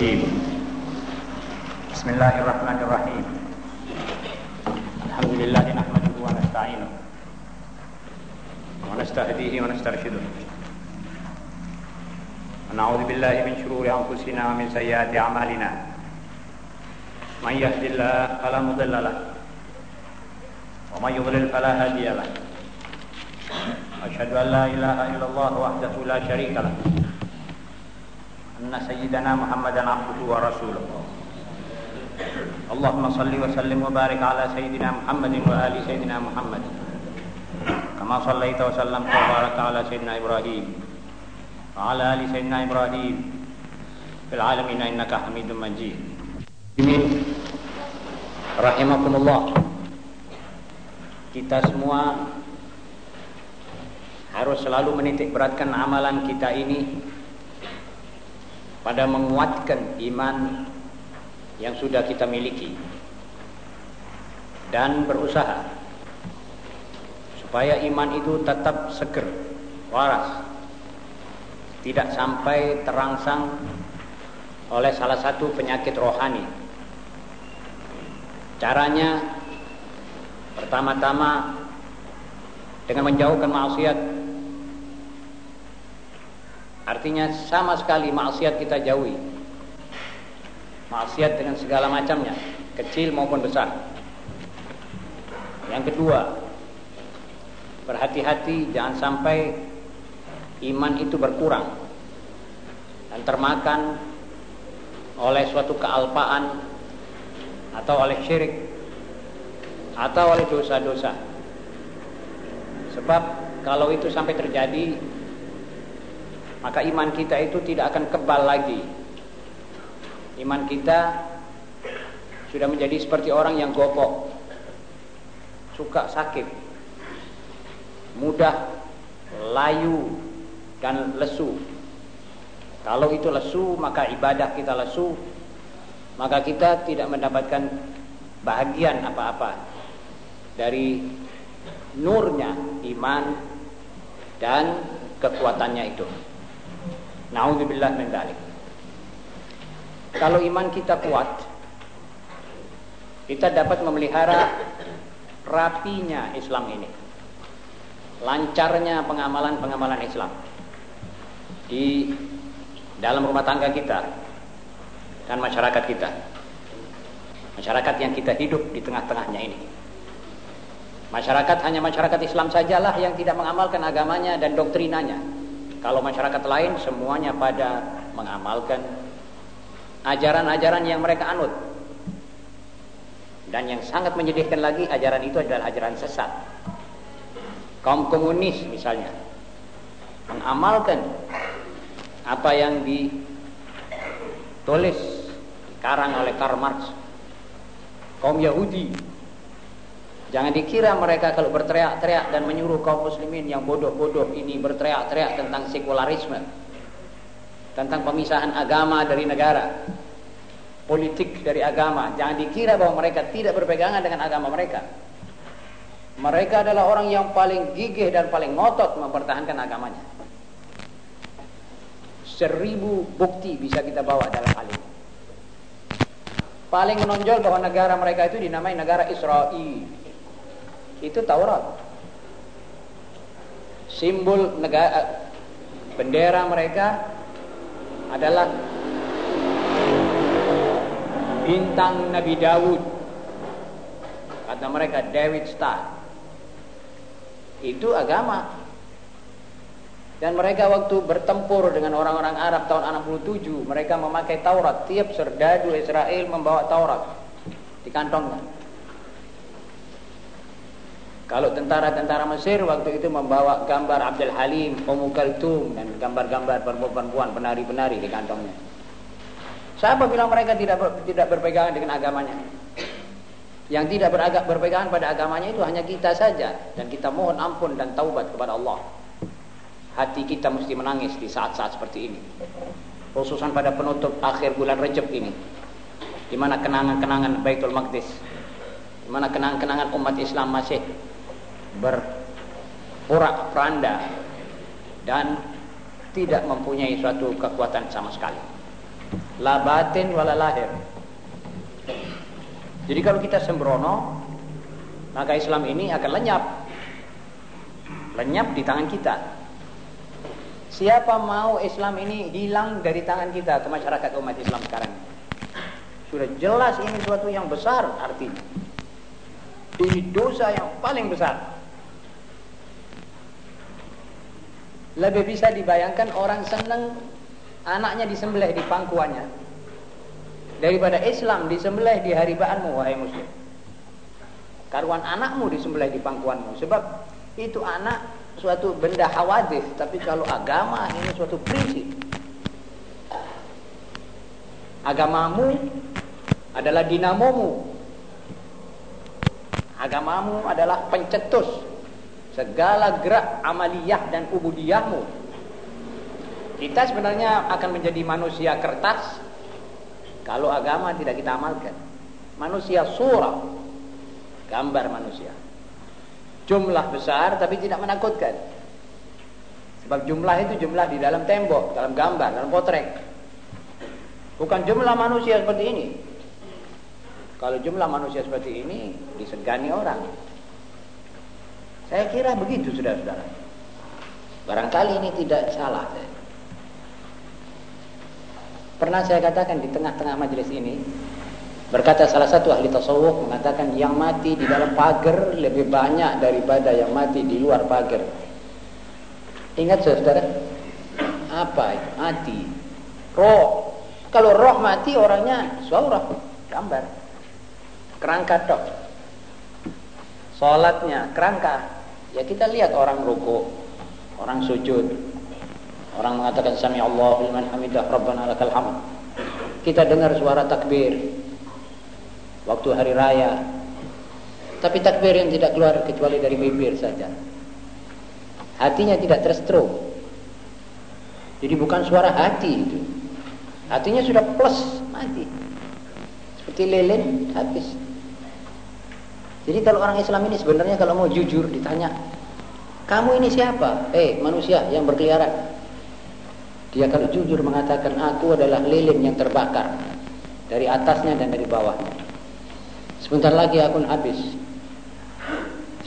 الرجيم بسم الله الرحمن الرحيم. الحمد لله نحمده ونستعينه ونستهديه ونسترشده. ونعوذ بالله من شرور أنفسنا ومن سيئات أعمالنا. من يهد الله فلا مضل له ومن يضلل فلا هادي له. أشهد أن لا إله إلا الله وحده لا شريك له. أن سيدنا محمدا عبده ورسوله اللهم صل وسلم وبارك على سيدنا محمد وآل سيدنا محمد كما صليت وسلمت وبارك على سيدنا إبراهيم وعلى آل سيدنا إبراهيم في العالمين إنك حميد مجيد Rahimakumullah Kita semua harus selalu menitik beratkan amalan kita ini pada menguatkan iman yang sudah kita miliki dan berusaha supaya iman itu tetap seger, waras, tidak sampai terangsang oleh salah satu penyakit rohani. Caranya pertama-tama dengan menjauhkan maksiat Artinya sama sekali maksiat kita jauhi. Maksiat dengan segala macamnya, kecil maupun besar. Yang kedua, berhati-hati jangan sampai iman itu berkurang dan termakan oleh suatu kealpaan atau oleh syirik atau oleh dosa-dosa. Sebab kalau itu sampai terjadi maka iman kita itu tidak akan kebal lagi. Iman kita sudah menjadi seperti orang yang gopok, suka sakit, mudah layu dan lesu. Kalau itu lesu, maka ibadah kita lesu, maka kita tidak mendapatkan bahagian apa-apa dari nurnya iman dan kekuatannya itu. Naudzubillah min dalik. Kalau iman kita kuat, kita dapat memelihara rapinya Islam ini. Lancarnya pengamalan-pengamalan Islam di dalam rumah tangga kita dan masyarakat kita. Masyarakat yang kita hidup di tengah-tengahnya ini. Masyarakat hanya masyarakat Islam sajalah yang tidak mengamalkan agamanya dan doktrinanya kalau masyarakat lain semuanya pada mengamalkan ajaran-ajaran yang mereka anut. Dan yang sangat menyedihkan lagi ajaran itu adalah ajaran sesat. Kaum komunis misalnya mengamalkan apa yang ditulis karang oleh Karl Marx. Kaum Yahudi Jangan dikira mereka kalau berteriak-teriak dan menyuruh kaum muslimin yang bodoh-bodoh ini berteriak-teriak tentang sekularisme. Tentang pemisahan agama dari negara. Politik dari agama. Jangan dikira bahwa mereka tidak berpegangan dengan agama mereka. Mereka adalah orang yang paling gigih dan paling ngotot mempertahankan agamanya. Seribu bukti bisa kita bawa dalam hal ini. Paling menonjol bahwa negara mereka itu dinamai negara Israel itu Taurat. Simbol negara bendera mereka adalah bintang Nabi Dawud. Kata mereka David Star. Itu agama. Dan mereka waktu bertempur dengan orang-orang Arab tahun 67, mereka memakai Taurat. Tiap serdadu Israel membawa Taurat di kantongnya. Kalau tentara-tentara Mesir waktu itu membawa gambar Abdul Halim, Ummu Kaltum dan gambar-gambar perempuan-perempuan penari-penari di kantongnya. Siapa bilang mereka tidak tidak berpegangan dengan agamanya? Yang tidak beragak berpegangan pada agamanya itu hanya kita saja dan kita mohon ampun dan taubat kepada Allah. Hati kita mesti menangis di saat-saat seperti ini. Khususan pada penutup akhir bulan Rejab ini. Di mana kenangan-kenangan Baitul Maqdis, di mana kenangan-kenangan umat Islam masih berporak peranda dan tidak mempunyai suatu kekuatan sama sekali. La batin wala lahir. Jadi kalau kita sembrono, maka Islam ini akan lenyap. Lenyap di tangan kita. Siapa mau Islam ini hilang dari tangan kita ke masyarakat umat Islam sekarang? Sudah jelas ini suatu yang besar artinya. Ini dosa yang paling besar. Lebih bisa dibayangkan orang senang anaknya disembelih di pangkuannya daripada Islam disembelih di haribaanmu wahai muslim. Karuan anakmu disembelih di pangkuanmu sebab itu anak suatu benda hawadis tapi kalau agama ini suatu prinsip. Agamamu adalah dinamomu. Agamamu adalah pencetus segala gerak amaliyah dan ubudiyahmu. Kita sebenarnya akan menjadi manusia kertas kalau agama tidak kita amalkan. Manusia surah, gambar manusia. Jumlah besar tapi tidak menakutkan. Sebab jumlah itu jumlah di dalam tembok, dalam gambar, dalam potret. Bukan jumlah manusia seperti ini. Kalau jumlah manusia seperti ini disegani orang. Saya kira begitu saudara-saudara. Barangkali ini tidak salah. Pernah saya katakan di tengah-tengah majelis ini, berkata salah satu ahli tasawuf mengatakan yang mati di dalam pagar lebih banyak daripada yang mati di luar pagar. Ingat saudara, apa itu? Mati. Roh. Kalau roh mati orangnya suara gambar kerangka dok sholatnya kerangka ya kita lihat orang ruku orang sujud orang mengatakan sami Allah liman hamidah rabbana lakal hamd. Kita dengar suara takbir waktu hari raya. Tapi takbir yang tidak keluar kecuali dari bibir saja. Hatinya tidak terstruk jadi bukan suara hati itu. Hatinya sudah plus mati. Seperti lilin habis jadi kalau orang Islam ini sebenarnya kalau mau jujur ditanya, kamu ini siapa? Eh manusia yang berkeliaran. Dia kalau jujur mengatakan aku adalah lilin yang terbakar dari atasnya dan dari bawahnya. Sebentar lagi aku akan habis.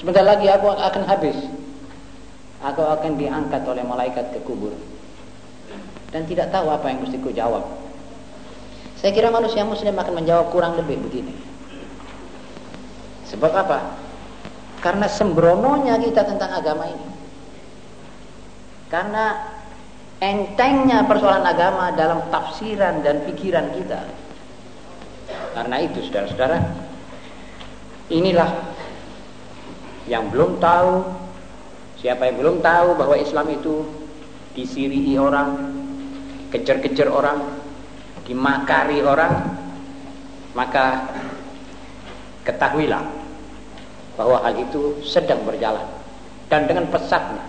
Sebentar lagi aku akan habis. Aku akan diangkat oleh malaikat ke kubur. Dan tidak tahu apa yang mesti ku jawab. Saya kira manusia muslim akan menjawab kurang lebih begini. Sebab apa? Karena sembrononya kita tentang agama ini. Karena entengnya persoalan agama dalam tafsiran dan pikiran kita. Karena itu saudara-saudara, inilah yang belum tahu, siapa yang belum tahu bahwa Islam itu disiri orang, kejar-kejar orang, dimakari orang, maka ketahuilah bahwa hal itu sedang berjalan. Dan dengan pesatnya.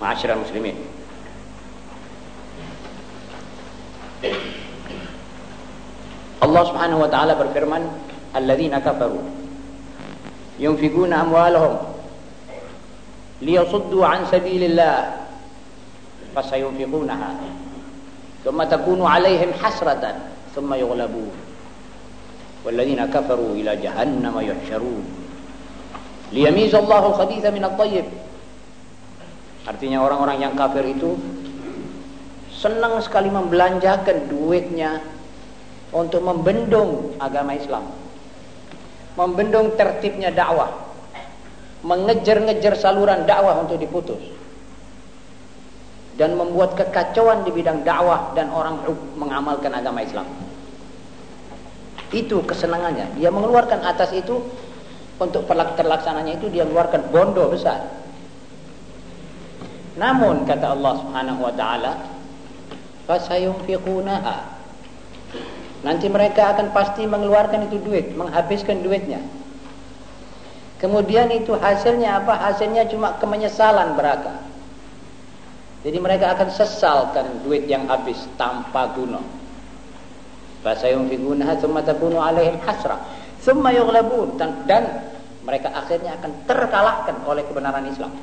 Ma'asyiral muslimin. Allah Subhanahu wa taala berfirman alladzina kafaru yunfikuna amwalahum liyasuddu an sabilillah fasayunfiqunaha thumma takunu alaihim hasratan thumma yughlabun والذين كفروا إلى جهنم يحشرون ليميز الله الخبيث من الطيب artinya orang-orang yang kafir itu senang sekali membelanjakan duitnya untuk membendung agama Islam membendung tertibnya dakwah mengejar-ngejar saluran dakwah untuk diputus dan membuat kekacauan di bidang dakwah dan orang mengamalkan agama Islam itu kesenangannya. Dia mengeluarkan atas itu untuk terlaksananya itu dia mengeluarkan bondo besar. Namun kata Allah Subhanahu wa taala, fasayunfiqunaha. Nanti mereka akan pasti mengeluarkan itu duit, menghabiskan duitnya. Kemudian itu hasilnya apa? Hasilnya cuma kemenyesalan beraka. Jadi mereka akan sesalkan duit yang habis tanpa guna. Fasayunfigunaha thumma takunu alaihim hasrah. Thumma yughlabun dan, mereka akhirnya akan terkalahkan oleh kebenaran Islam.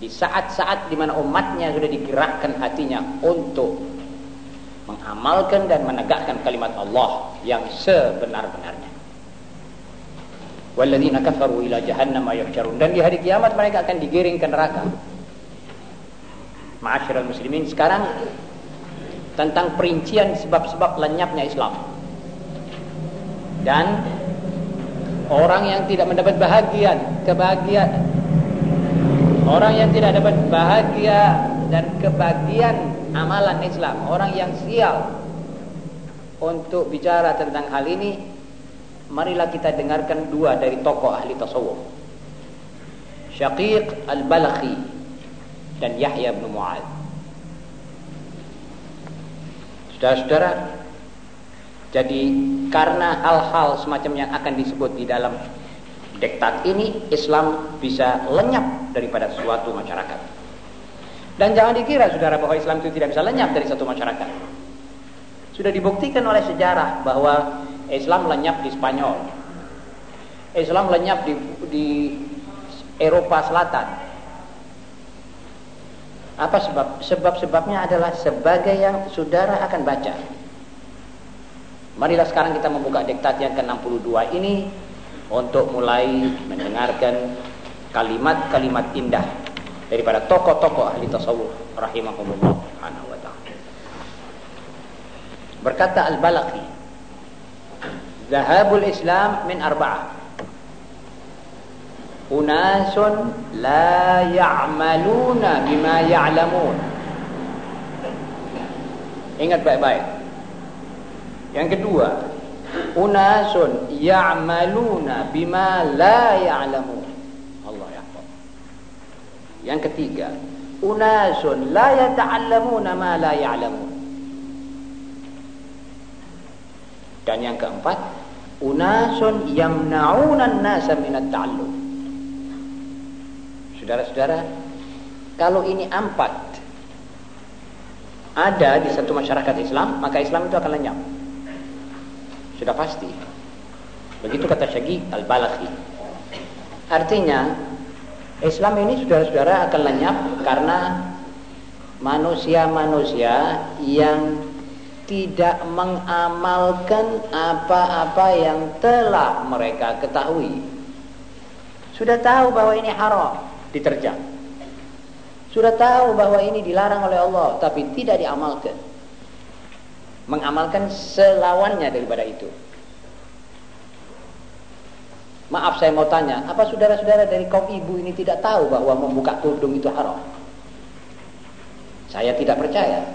Di saat-saat di mana umatnya sudah digerakkan hatinya untuk mengamalkan dan menegakkan kalimat Allah yang sebenar-benarnya. Walladzina kafaru ila jahannam dan di hari kiamat mereka akan digiring ke neraka. Ma'asyiral muslimin sekarang tentang perincian sebab-sebab lenyapnya Islam. Dan orang yang tidak mendapat bahagian, kebahagiaan orang yang tidak dapat bahagia dan kebahagiaan amalan Islam, orang yang sial untuk bicara tentang hal ini, marilah kita dengarkan dua dari tokoh ahli tasawuf. Syaqiq Al-Balakhi dan Yahya bin Mu'ad. Saudara-saudara, jadi karena hal-hal semacam yang akan disebut di dalam diktat ini, Islam bisa lenyap daripada suatu masyarakat. Dan jangan dikira saudara bahwa Islam itu tidak bisa lenyap dari satu masyarakat. Sudah dibuktikan oleh sejarah bahwa Islam lenyap di Spanyol. Islam lenyap di, di Eropa Selatan. Apa sebab? Sebab-sebabnya adalah sebagai yang saudara akan baca. Marilah sekarang kita membuka diktat yang ke-62 ini untuk mulai mendengarkan kalimat-kalimat indah daripada tokoh-tokoh ahli tasawuf rahimahumullah subhanahu wa ta'ala. Berkata Al-Balaqi, "Zahabul Islam min arba'ah. Unasun la ya'maluna bima ya'lamun." Ingat baik-baik. Yang kedua, unasun ya'maluna bima la ya'lamun. Yang ketiga, unasun la yata'allamuna ma la ya'lamun. Dan yang keempat, unasun yamna'una an-nasa min at-ta'allum. Saudara-saudara, kalau ini empat ada di satu masyarakat Islam, maka Islam itu akan lenyap. Sudah pasti. Begitu kata Syaghi Al-Balakhi. Artinya, Islam ini saudara-saudara akan lenyap karena manusia-manusia yang tidak mengamalkan apa-apa yang telah mereka ketahui. Sudah tahu bahwa ini haram, diterjang. Sudah tahu bahwa ini dilarang oleh Allah, tapi tidak diamalkan. Mengamalkan selawannya daripada itu. Maaf saya mau tanya, apa saudara-saudara dari kaum ibu ini tidak tahu bahwa membuka kudung itu haram? Saya tidak percaya.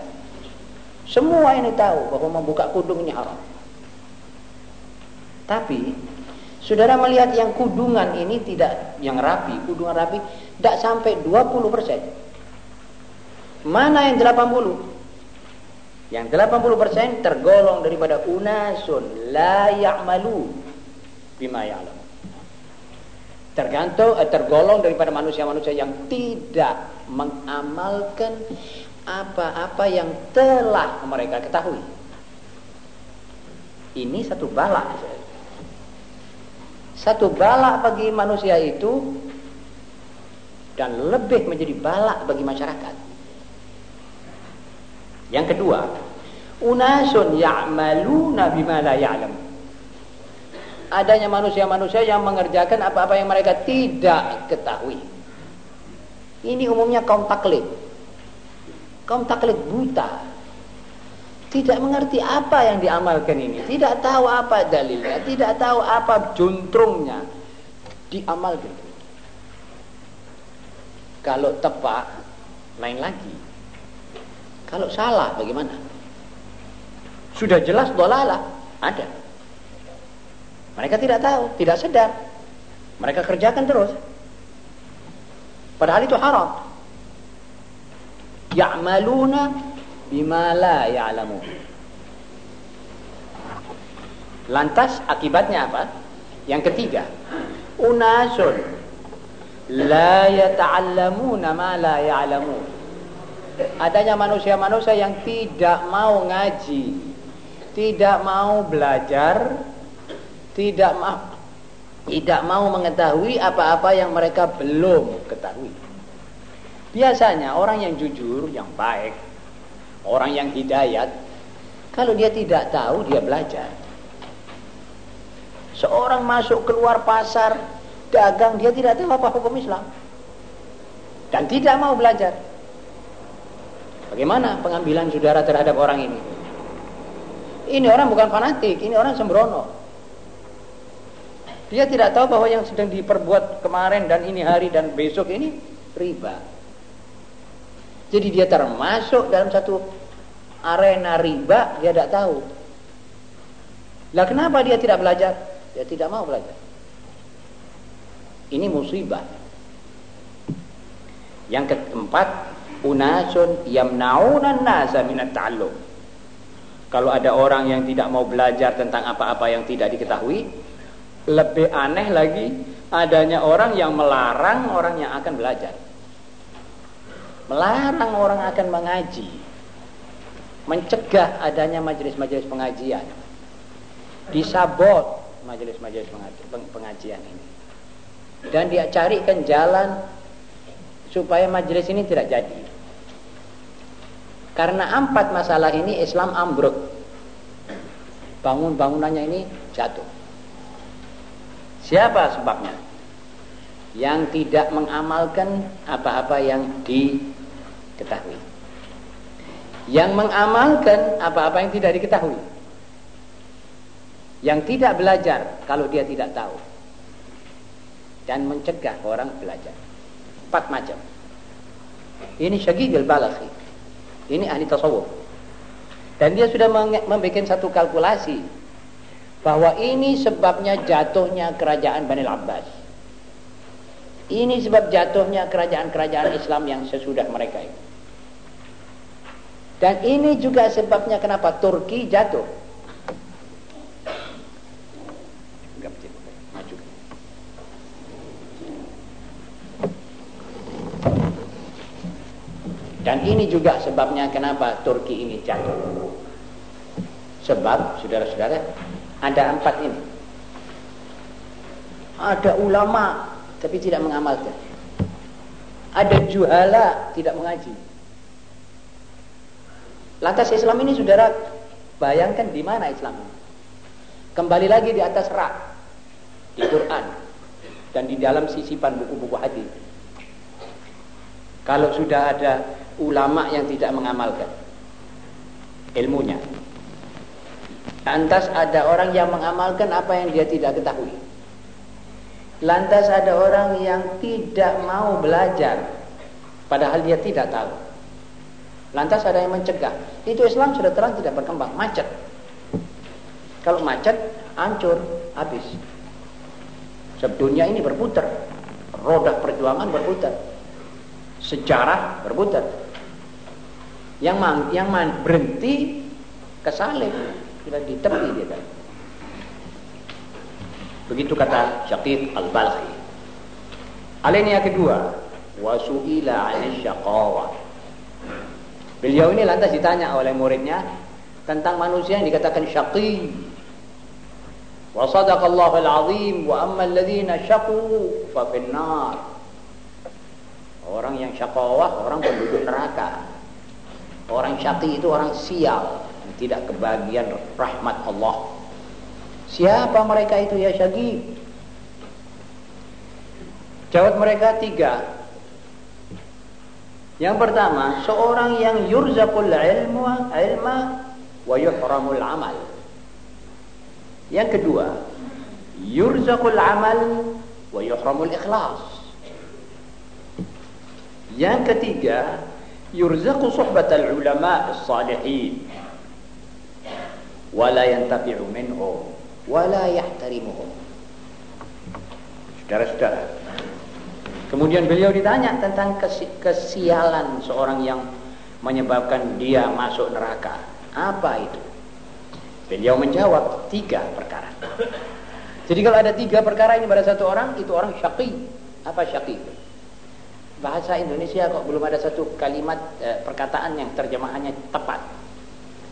Semua ini tahu bahwa membuka kudung ini haram. Tapi saudara melihat yang kudungan ini tidak yang rapi, kudungan rapi tidak sampai 20 persen. Mana yang 80? Yang 80 persen tergolong daripada unasun la ya'malu bima ya'lam tergantung eh, tergolong daripada manusia-manusia yang tidak mengamalkan apa-apa yang telah mereka ketahui. Ini satu bala. Satu bala bagi manusia itu dan lebih menjadi bala bagi masyarakat. Yang kedua, unasun ya'maluna bima la ya'lam adanya manusia-manusia yang mengerjakan apa-apa yang mereka tidak ketahui. Ini umumnya kaum taklid. Kaum taklid buta. Tidak mengerti apa yang diamalkan ini. Tidak tahu apa dalilnya. Tidak tahu apa juntrungnya. Diamalkan. Kalau tepat, lain lagi. Kalau salah, bagaimana? Sudah jelas dolalah. Ada. Mereka tidak tahu, tidak sadar. Mereka kerjakan terus. Padahal itu haram. Ya'maluna bima la ya'lamun. Lantas akibatnya apa? Yang ketiga, unasun la yata'allamuna ma la. Adanya manusia-manusia yang tidak mau ngaji, tidak mau belajar, tidak mau tidak mau mengetahui apa-apa yang mereka belum ketahui. Biasanya orang yang jujur, yang baik, orang yang hidayat, Kalau dia tidak tahu, dia belajar. Seorang masuk keluar pasar, dagang, dia tidak tahu apa hukum Islam. Dan tidak mau belajar. Bagaimana pengambilan saudara terhadap orang ini? Ini orang bukan fanatik, ini orang sembrono. Dia tidak tahu bahwa yang sedang diperbuat kemarin dan ini hari dan besok ini riba. Jadi dia termasuk dalam satu arena riba, dia tidak tahu. Lah kenapa dia tidak belajar? Dia tidak mau belajar. Ini musibah. Yang keempat, unasun yamnauna nasa minat ta'allum. Kalau ada orang yang tidak mau belajar tentang apa-apa yang tidak diketahui, lebih aneh lagi adanya orang yang melarang orang yang akan belajar. Melarang orang akan mengaji. Mencegah adanya majelis-majelis pengajian. Disabot majelis-majelis pengajian ini. Dan dia carikan jalan supaya majelis ini tidak jadi. Karena empat masalah ini Islam ambruk. Bangun-bangunannya ini jatuh. Siapa sebabnya? Yang tidak mengamalkan apa-apa yang diketahui. Yang mengamalkan apa-apa yang tidak diketahui. Yang tidak belajar kalau dia tidak tahu. Dan mencegah orang belajar. Empat macam. Ini syagigil balakhi. Ini ahli tasawuf. Dan dia sudah membuat satu kalkulasi bahwa ini sebabnya jatuhnya kerajaan Bani Abbas. Ini sebab jatuhnya kerajaan-kerajaan Islam yang sesudah mereka itu. Dan ini juga sebabnya kenapa Turki jatuh. Dan ini juga sebabnya kenapa Turki ini jatuh. Sebab, saudara-saudara, ada empat ini. Ada ulama tapi tidak mengamalkan. Ada juhala tidak mengaji. Lantas Islam ini saudara bayangkan di mana Islam Kembali lagi di atas rak di Quran dan di dalam sisipan buku-buku hadis. Kalau sudah ada ulama yang tidak mengamalkan ilmunya, Lantas ada orang yang mengamalkan apa yang dia tidak ketahui. Lantas ada orang yang tidak mau belajar padahal dia tidak tahu. Lantas ada yang mencegah. Itu Islam sudah terang tidak berkembang, macet. Kalau macet, hancur, habis. Sebab dunia ini berputar. Roda perjuangan berputar. Sejarah berputar. Yang man, yang man, berhenti kesalib sudah di tepi dia kan. Begitu kata Syaqib Al-Balkhi. Alinea kedua, wasuila 'anil syaqawa. Beliau ini lantas ditanya oleh muridnya tentang manusia yang dikatakan syaqi. Wa sadaqallahu al-'azim wa amma alladhina syaqu fa finnar. Orang yang syaqawah, orang penduduk neraka. Orang syaqi itu orang sial tidak kebagian rahmat Allah. Siapa mereka itu ya Syagi? Jawab mereka tiga. Yang pertama, seorang yang yurzaqul ilmu ilma wa yuhramul amal. Yang kedua, yurzaqul amal wa yuhramul ikhlas. Yang ketiga, yurzaqu suhbatal ulama as-salihin wala yantafi'u minhum wala yahtarimuhum. Saudara-saudara. Kemudian beliau ditanya tentang kesialan seorang yang menyebabkan dia masuk neraka. Apa itu? Beliau menjawab tiga perkara. Jadi kalau ada tiga perkara ini pada satu orang, itu orang syaqi. Apa syaqi? Bahasa Indonesia kok belum ada satu kalimat eh, perkataan yang terjemahannya tepat.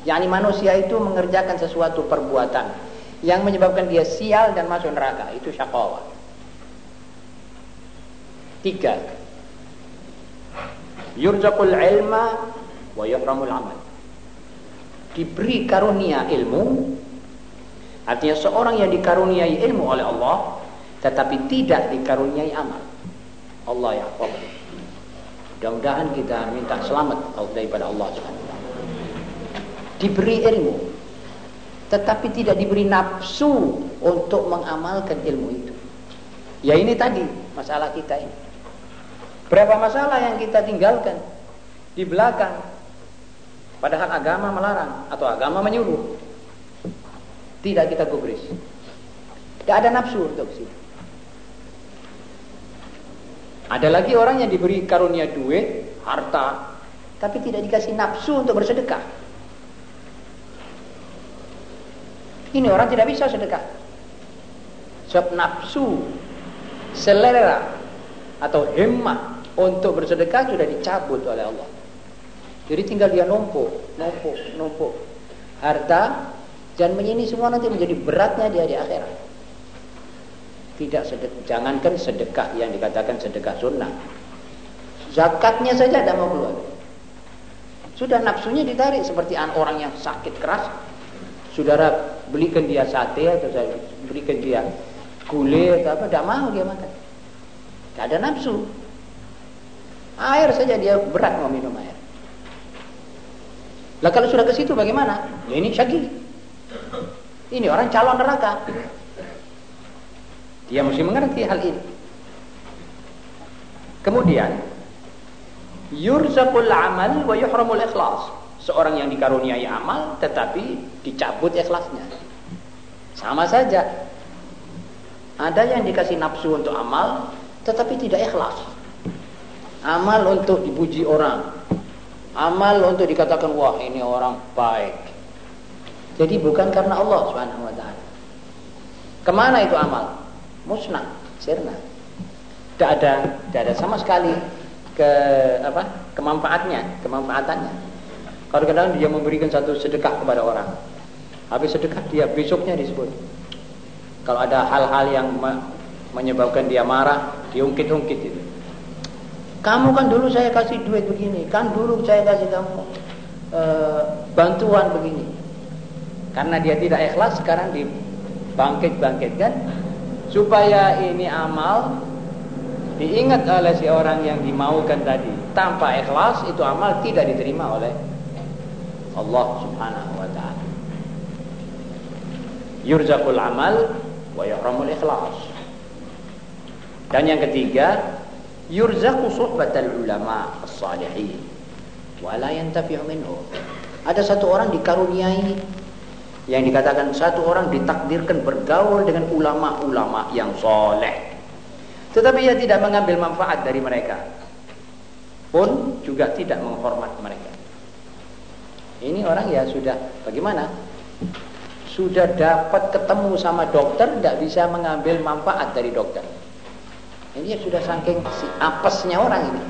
Yakni manusia itu mengerjakan sesuatu perbuatan yang menyebabkan dia sial dan masuk neraka. Itu syakawa tiga. Yurzaqul ilma wa yuhramul amal. Diberi karunia ilmu artinya seorang yang dikaruniai ilmu oleh Allah tetapi tidak dikaruniai amal. Allah ya mudah-mudahan kita minta selamat daripada Allah Subhanahu diberi ilmu tetapi tidak diberi nafsu untuk mengamalkan ilmu itu. Ya ini tadi masalah kita ini. Berapa masalah yang kita tinggalkan di belakang padahal agama melarang atau agama menyuruh. Tidak kita gubris. Tidak ada nafsu untuk situ ada lagi orang yang diberi karunia duit harta tapi tidak dikasih nafsu untuk bersedekah Ini orang tidak bisa sedekah. Sebab nafsu, selera atau himmah untuk bersedekah sudah dicabut oleh Allah. Jadi tinggal dia numpuk, numpuk, numpuk harta dan ini semua nanti menjadi beratnya dia di akhirat. Tidak sedekah, jangankan sedekah yang dikatakan sedekah sunnah. Zakatnya saja tidak mau keluar. Sudah nafsunya ditarik seperti orang yang sakit keras. Saudara belikan dia sate atau saya berikan dia gulai atau apa, tidak mau dia makan. Tidak ada nafsu. Air saja dia berat mau minum air. Lah kalau sudah ke situ bagaimana? Ya ini syaki. Ini orang calon neraka. Dia mesti mengerti hal ini. Kemudian yurzaqul amal wa yuhramul ikhlas. Seorang yang dikaruniai amal tetapi dicabut ikhlasnya. Sama saja. Ada yang dikasih nafsu untuk amal tetapi tidak ikhlas. Amal untuk dipuji orang. Amal untuk dikatakan wah ini orang baik. Jadi bukan karena Allah Subhanahu wa taala. Ke mana itu amal? Musnah, sirna. Tidak ada, tidak ada sama sekali ke apa? kemanfaatnya, kemanfaatannya. Kadang-kadang dia memberikan satu sedekah kepada orang. Habis sedekah dia besoknya disebut. Kalau ada hal-hal yang menyebabkan dia marah, diungkit-ungkit itu. Kamu kan dulu saya kasih duit begini, kan dulu saya kasih kamu e, bantuan begini. Karena dia tidak ikhlas, sekarang dibangkit-bangkitkan supaya ini amal diingat oleh si orang yang dimaukan tadi. Tanpa ikhlas itu amal tidak diterima oleh Allah Subhanahu wa taala. Yurzaqul amal wa yuhramul ikhlas. Dan yang ketiga, yurzaqu suhbatal ulama as-salihin wa la yantafi'u minhu. Ada satu orang dikaruniai yang dikatakan satu orang ditakdirkan bergaul dengan ulama-ulama yang soleh. Tetapi ia tidak mengambil manfaat dari mereka. Pun juga tidak menghormat mereka. Ini orang ya sudah bagaimana? Sudah dapat ketemu sama dokter, tidak bisa mengambil manfaat dari dokter. Ini ya sudah saking si apesnya orang ini.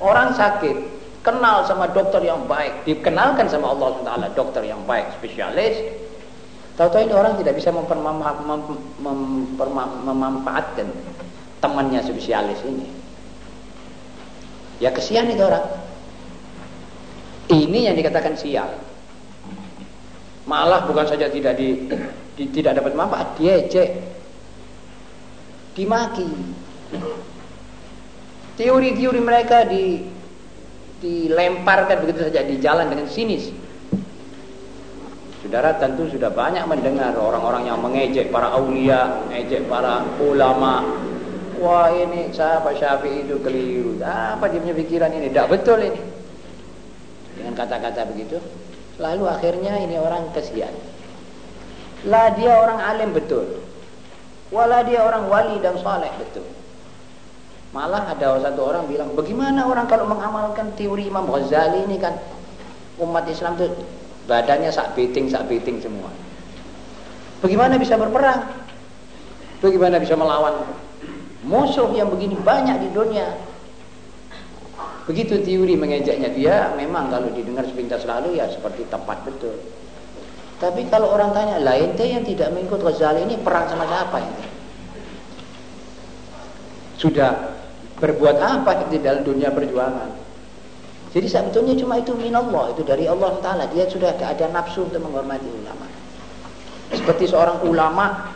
Orang sakit, kenal sama dokter yang baik, dikenalkan sama Allah SWT, dokter yang baik, spesialis. Tahu-tahu ini orang tidak bisa memanfaatkan temannya spesialis ini. Ya kesian itu orang. Ini yang dikatakan sial. Malah bukan saja tidak di, di tidak dapat manfaat, diejek. Dimaki. Teori-teori mereka di dilemparkan begitu saja di jalan dengan sinis. Saudara tentu sudah banyak mendengar orang-orang yang mengejek para aulia, mengejek para ulama. Wah ini siapa Syafi'i itu keliru. Apa dia punya pikiran ini? Tidak betul ini dengan kata-kata begitu lalu akhirnya ini orang kesian lah dia orang alim betul wala dia orang wali dan saleh betul malah ada satu orang bilang bagaimana orang kalau mengamalkan teori Imam Ghazali ini kan? Umat Islam itu badannya sak beting sak beting semua. Bagaimana bisa berperang? Bagaimana bisa melawan? Musuh yang begini banyak di dunia. Begitu teori mengejaknya dia memang kalau didengar sepintas lalu ya seperti tepat betul. Tapi kalau orang tanya, lah ente yang tidak mengikut Ghazali ini perang sama siapa ini? Sudah berbuat apa di dalam dunia perjuangan? Jadi sebetulnya cuma itu minallah, itu dari Allah Ta'ala. Dia sudah tidak ada nafsu untuk menghormati ulama. Seperti seorang ulama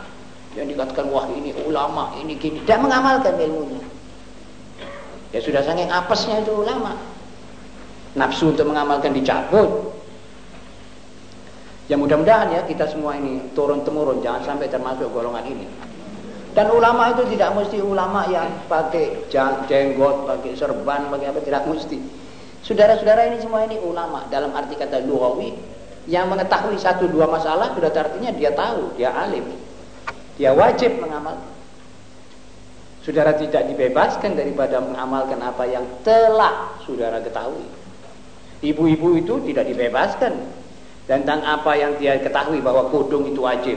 yang dikatakan wah ini ulama, ini gini. Tidak mengamalkan ilmunya. Ya sudah saking apesnya itu ulama. Nafsu untuk mengamalkan dicabut. Ya mudah-mudahan ya kita semua ini turun temurun jangan sampai termasuk golongan ini. Dan ulama itu tidak mesti ulama yang pakai jenggot, pakai serban, pakai apa tidak mesti. Saudara-saudara ini semua ini ulama dalam arti kata lugawi yang mengetahui satu dua masalah sudah artinya dia tahu, dia alim. Dia wajib mengamal. Saudara tidak dibebaskan daripada mengamalkan apa yang telah saudara ketahui. Ibu-ibu itu tidak dibebaskan tentang apa yang dia ketahui bahwa kudung itu wajib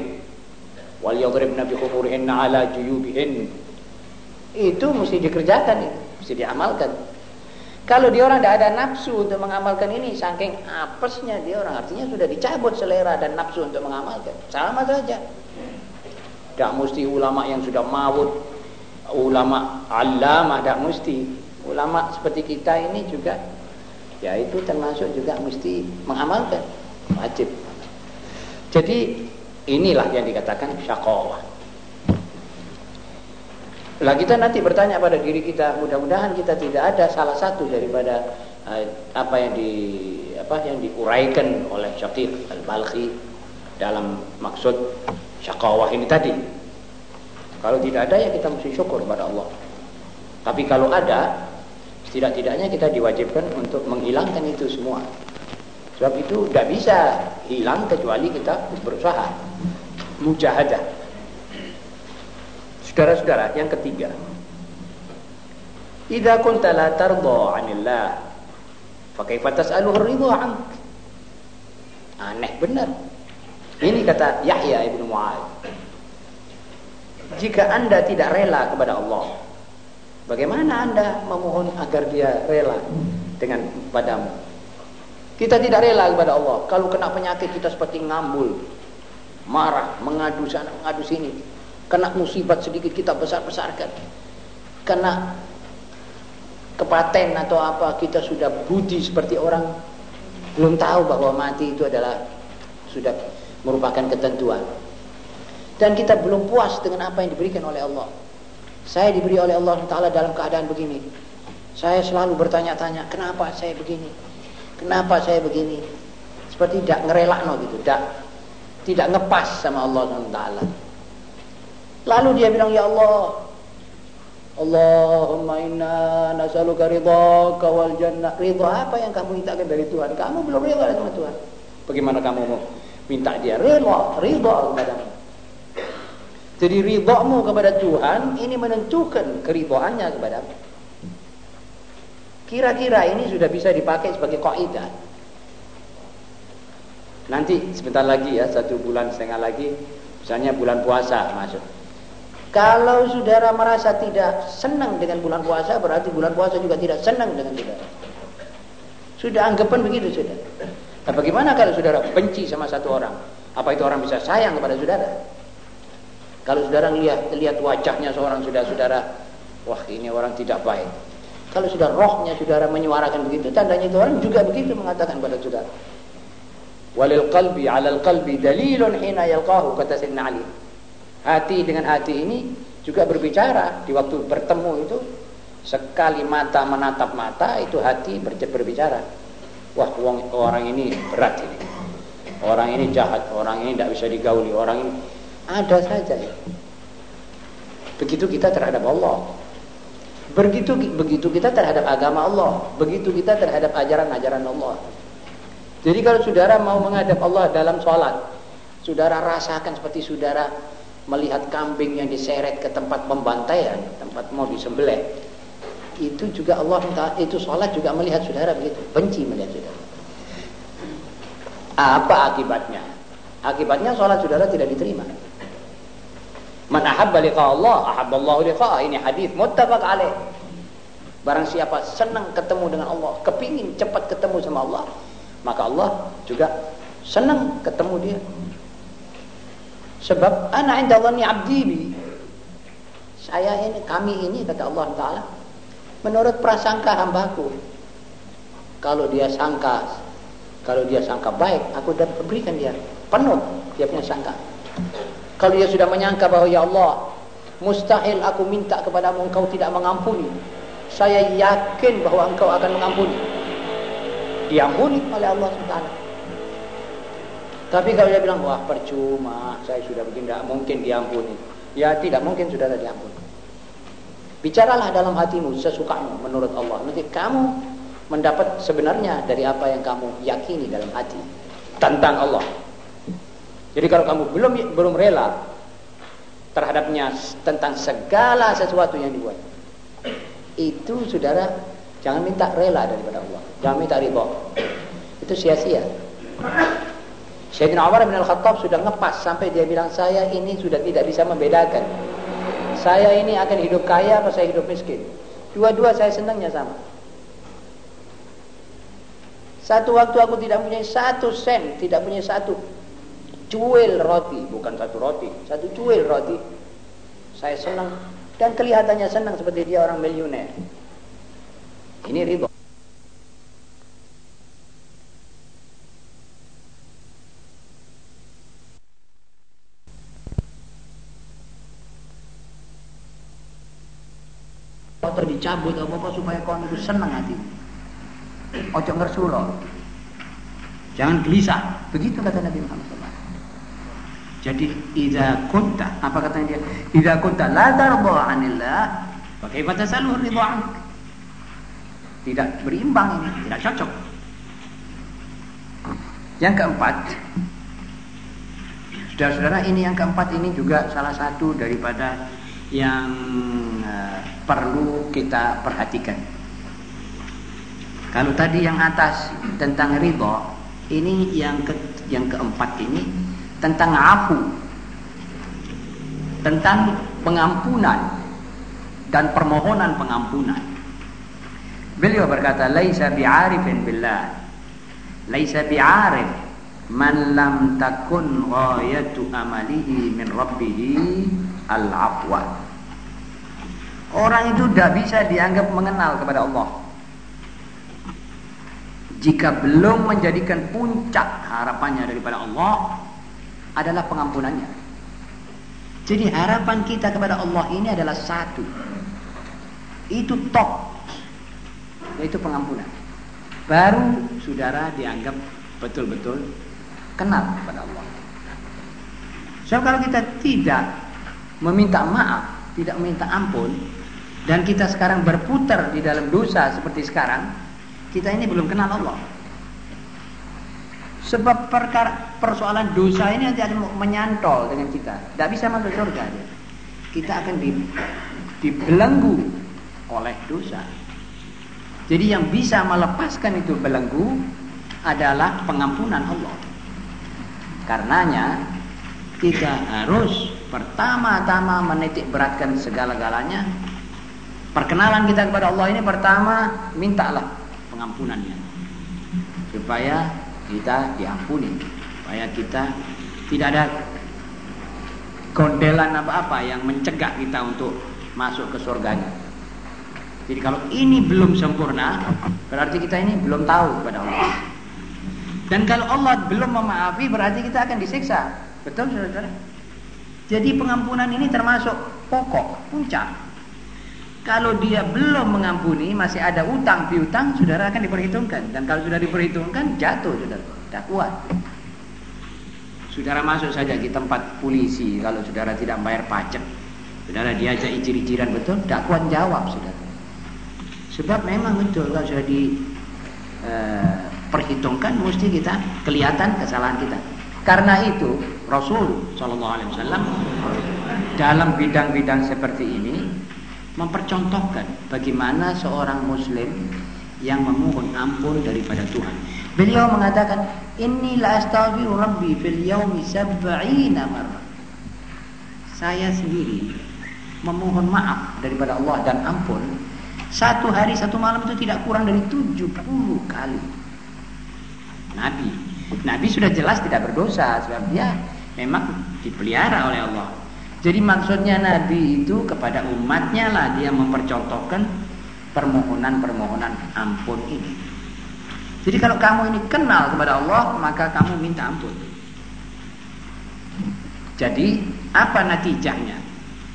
wal yadribna bi khumurihinna ala juyubihin. Itu mesti dikerjakan itu mesti diamalkan. Kalau dia orang tidak ada nafsu untuk mengamalkan ini saking apesnya dia orang artinya sudah dicabut selera dan nafsu untuk mengamalkan. Sama saja. Tidak mesti ulama yang sudah maut ulama alamah tidak mesti. Ulama seperti kita ini juga ya itu termasuk juga mesti mengamalkan. Wajib. Jadi Inilah yang dikatakan syakawah. Lah kita nanti bertanya pada diri kita, mudah-mudahan kita tidak ada salah satu daripada uh, apa yang di apa yang diuraikan oleh Syakir Al-Balkhi dalam maksud syakawah ini tadi. Kalau tidak ada ya kita mesti syukur kepada Allah. Tapi kalau ada, setidak-tidaknya kita diwajibkan untuk menghilangkan itu semua. Sebab itu tidak bisa hilang kecuali kita berusaha. Mujahadah. Saudara-saudara, yang ketiga. Idza kunta la tardha 'anillah, fa kaifa ridha? Aneh benar. Ini kata Yahya ibn Mu'ad. Jika anda tidak rela kepada Allah, bagaimana anda memohon agar dia rela dengan padamu? Kita tidak rela kepada Allah. Kalau kena penyakit kita seperti ngambul. Marah, mengadu sana, mengadu sini. Kena musibat sedikit kita besar-besarkan. Kena kepaten atau apa kita sudah budi seperti orang belum tahu bahwa mati itu adalah sudah merupakan ketentuan. Dan kita belum puas dengan apa yang diberikan oleh Allah. Saya diberi oleh Allah Taala dalam keadaan begini. Saya selalu bertanya-tanya, kenapa saya begini? Kenapa saya begini? Seperti tidak ngerelak no gitu, tidak tidak ngepas sama Allah SWT. Lalu dia bilang, Ya Allah, Allahumma inna nas'aluka ridhaka wal jannah. Ridha apa yang kamu mintakan dari Tuhan? Kamu belum ridha sama Tuhan. Bagaimana kamu mau minta dia ridha, ridha kepadamu? Jadi ridhamu kepada Tuhan ini menentukan keridhaannya kepadamu. Kira-kira ini sudah bisa dipakai sebagai kaidah. Nanti sebentar lagi ya, satu bulan setengah lagi, misalnya bulan puasa masuk. Kalau saudara merasa tidak senang dengan bulan puasa, berarti bulan puasa juga tidak senang dengan saudara. Sudah anggapan begitu sudah. Nah, bagaimana kalau saudara benci sama satu orang? Apa itu orang bisa sayang kepada saudara? Kalau saudara lihat lihat wajahnya seorang saudara-saudara, wah ini orang tidak baik. Kalau sudah rohnya saudara menyuarakan begitu, tandanya itu orang juga begitu mengatakan pada saudara. Walil qalbi alal qalbi dalilun hina yalqahu kata Sayyidina Ali. Hati dengan hati ini juga berbicara di waktu bertemu itu sekali mata menatap mata itu hati berbicara. Wah, orang ini berat ini. Orang ini jahat, orang ini tidak bisa digauli, orang ini ada saja. Begitu kita terhadap Allah. Begitu begitu kita terhadap agama Allah, begitu kita terhadap ajaran-ajaran Allah. Jadi kalau saudara mau menghadap Allah dalam sholat, saudara rasakan seperti saudara melihat kambing yang diseret ke tempat pembantaian, tempat mau disembelih. Itu juga Allah itu sholat juga melihat saudara begitu, benci melihat saudara. Apa akibatnya? Akibatnya sholat saudara tidak diterima. Man ahabba liqa Allah, ahabballahu liqa. Ini hadis muttafaq alaih. Barang siapa senang ketemu dengan Allah, kepingin cepat ketemu sama Allah, maka Allah juga senang ketemu dia. Sebab ana inda dhanni 'abdi. Saya ini, kami ini kata Allah Taala menurut prasangka hambaku. Kalau dia sangka, kalau dia sangka baik, aku dapat berikan dia penuh dia punya sangka. Kalau dia sudah menyangka bahwa ya Allah, mustahil aku minta kepadamu engkau tidak mengampuni. Saya yakin bahwa engkau akan mengampuni. Diampuni oleh Allah SWT. Tapi kalau dia bilang, wah percuma, saya sudah begini, tidak mungkin diampuni. Ya tidak mungkin sudah diampuni. Bicaralah dalam hatimu sesukamu menurut Allah. Nanti kamu mendapat sebenarnya dari apa yang kamu yakini dalam hati tentang Allah. Jadi kalau kamu belum belum rela terhadapnya tentang segala sesuatu yang dibuat, itu saudara jangan minta rela daripada Allah, jangan minta ridho. Itu sia-sia. Sayyidina Umar bin Al-Khattab sudah ngepas sampai dia bilang saya ini sudah tidak bisa membedakan saya ini akan hidup kaya atau saya hidup miskin. Dua-dua saya senangnya sama. Satu waktu aku tidak punya satu sen, tidak punya satu cuil roti, bukan satu roti, satu cuil roti. Saya senang dan kelihatannya senang seperti dia orang miliuner. Ini ridho. atau dicabut apa apa supaya kau itu senang hati. Ojo ngersulo. Jangan gelisah. Begitu kata Nabi Muhammad SAW. Jadi idza kunta apa katanya dia? Idza kunta la tarda 'anillah, fa kaifa tasalu ridha 'ank? Tidak berimbang ini, tidak cocok. Yang keempat, Saudara-saudara ini yang keempat ini juga salah satu daripada yang uh, perlu kita perhatikan. Kalau tadi yang atas tentang ridho, ini yang ke, yang keempat ini tentang afu, tentang pengampunan dan permohonan pengampunan. Beliau berkata, "Laisa bi'arifin billah, laisa bi'arif man lam takun ghayatu amalihi min rabbih al-afwa." Orang itu tidak bisa dianggap mengenal kepada Allah. Jika belum menjadikan puncak harapannya daripada Allah adalah pengampunannya. Jadi harapan kita kepada Allah ini adalah satu. Itu top. Yaitu pengampunan. Baru saudara dianggap betul-betul kenal kepada Allah. So kalau kita tidak meminta maaf, tidak meminta ampun, dan kita sekarang berputar di dalam dosa seperti sekarang, kita ini belum kenal Allah. Sebab perkara persoalan dosa ini nanti akan menyantol dengan kita. Tidak bisa masuk surga. Kita akan di, dibelenggu oleh dosa. Jadi yang bisa melepaskan itu belenggu adalah pengampunan Allah. Karenanya kita harus pertama-tama menitik beratkan segala-galanya Perkenalan kita kepada Allah ini pertama mintalah pengampunannya supaya kita diampuni, supaya kita tidak ada gondelan apa-apa yang mencegah kita untuk masuk ke surganya. Jadi kalau ini belum sempurna, berarti kita ini belum tahu kepada Allah. Dan kalau Allah belum memaafi, berarti kita akan disiksa. Betul, saudara-saudara? Jadi pengampunan ini termasuk pokok, puncak kalau dia belum mengampuni, masih ada utang piutang, saudara akan diperhitungkan. Dan kalau sudah diperhitungkan, jatuh saudara. Tidak kuat. Saudara masuk saja di tempat polisi kalau saudara tidak bayar pajak. Saudara diajak icir-iciran betul, tidak kuat jawab saudara. Sebab memang betul kalau sudah diperhitungkan, eh, mesti kita kelihatan kesalahan kita. Karena itu Rasul Shallallahu Alaihi Wasallam dalam bidang-bidang seperti ini mempercontohkan bagaimana seorang muslim yang memohon ampun daripada Tuhan. Beliau mengatakan, "Inni la astaghfiru rabbi fil yaumi sab'ina marrah." Saya sendiri memohon maaf daripada Allah dan ampun satu hari satu malam itu tidak kurang dari 70 kali. Nabi, Nabi sudah jelas tidak berdosa sebab dia memang dipelihara oleh Allah. Jadi maksudnya Nabi itu kepada umatnya lah dia mempercontohkan permohonan-permohonan ampun ini. Jadi kalau kamu ini kenal kepada Allah, maka kamu minta ampun. Jadi apa natijahnya?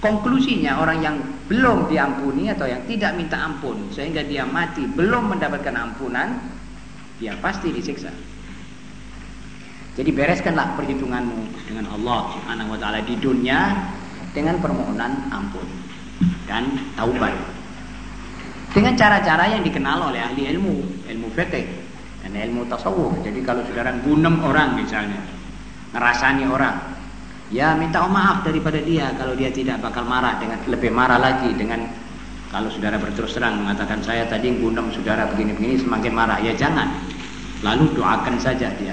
Konklusinya orang yang belum diampuni atau yang tidak minta ampun sehingga dia mati belum mendapatkan ampunan, dia pasti disiksa. Jadi bereskanlah perhitunganmu dengan Allah Subhanahu wa taala di dunia dengan permohonan ampun dan taubat. Dengan cara-cara yang dikenal oleh ahli ilmu, ilmu fikih dan ilmu tasawuf. Jadi kalau saudara gunem orang misalnya, ngerasani orang, ya minta maaf daripada dia kalau dia tidak bakal marah dengan lebih marah lagi dengan kalau saudara berterus terang mengatakan saya tadi gunem saudara begini-begini semakin marah. Ya jangan. Lalu doakan saja dia.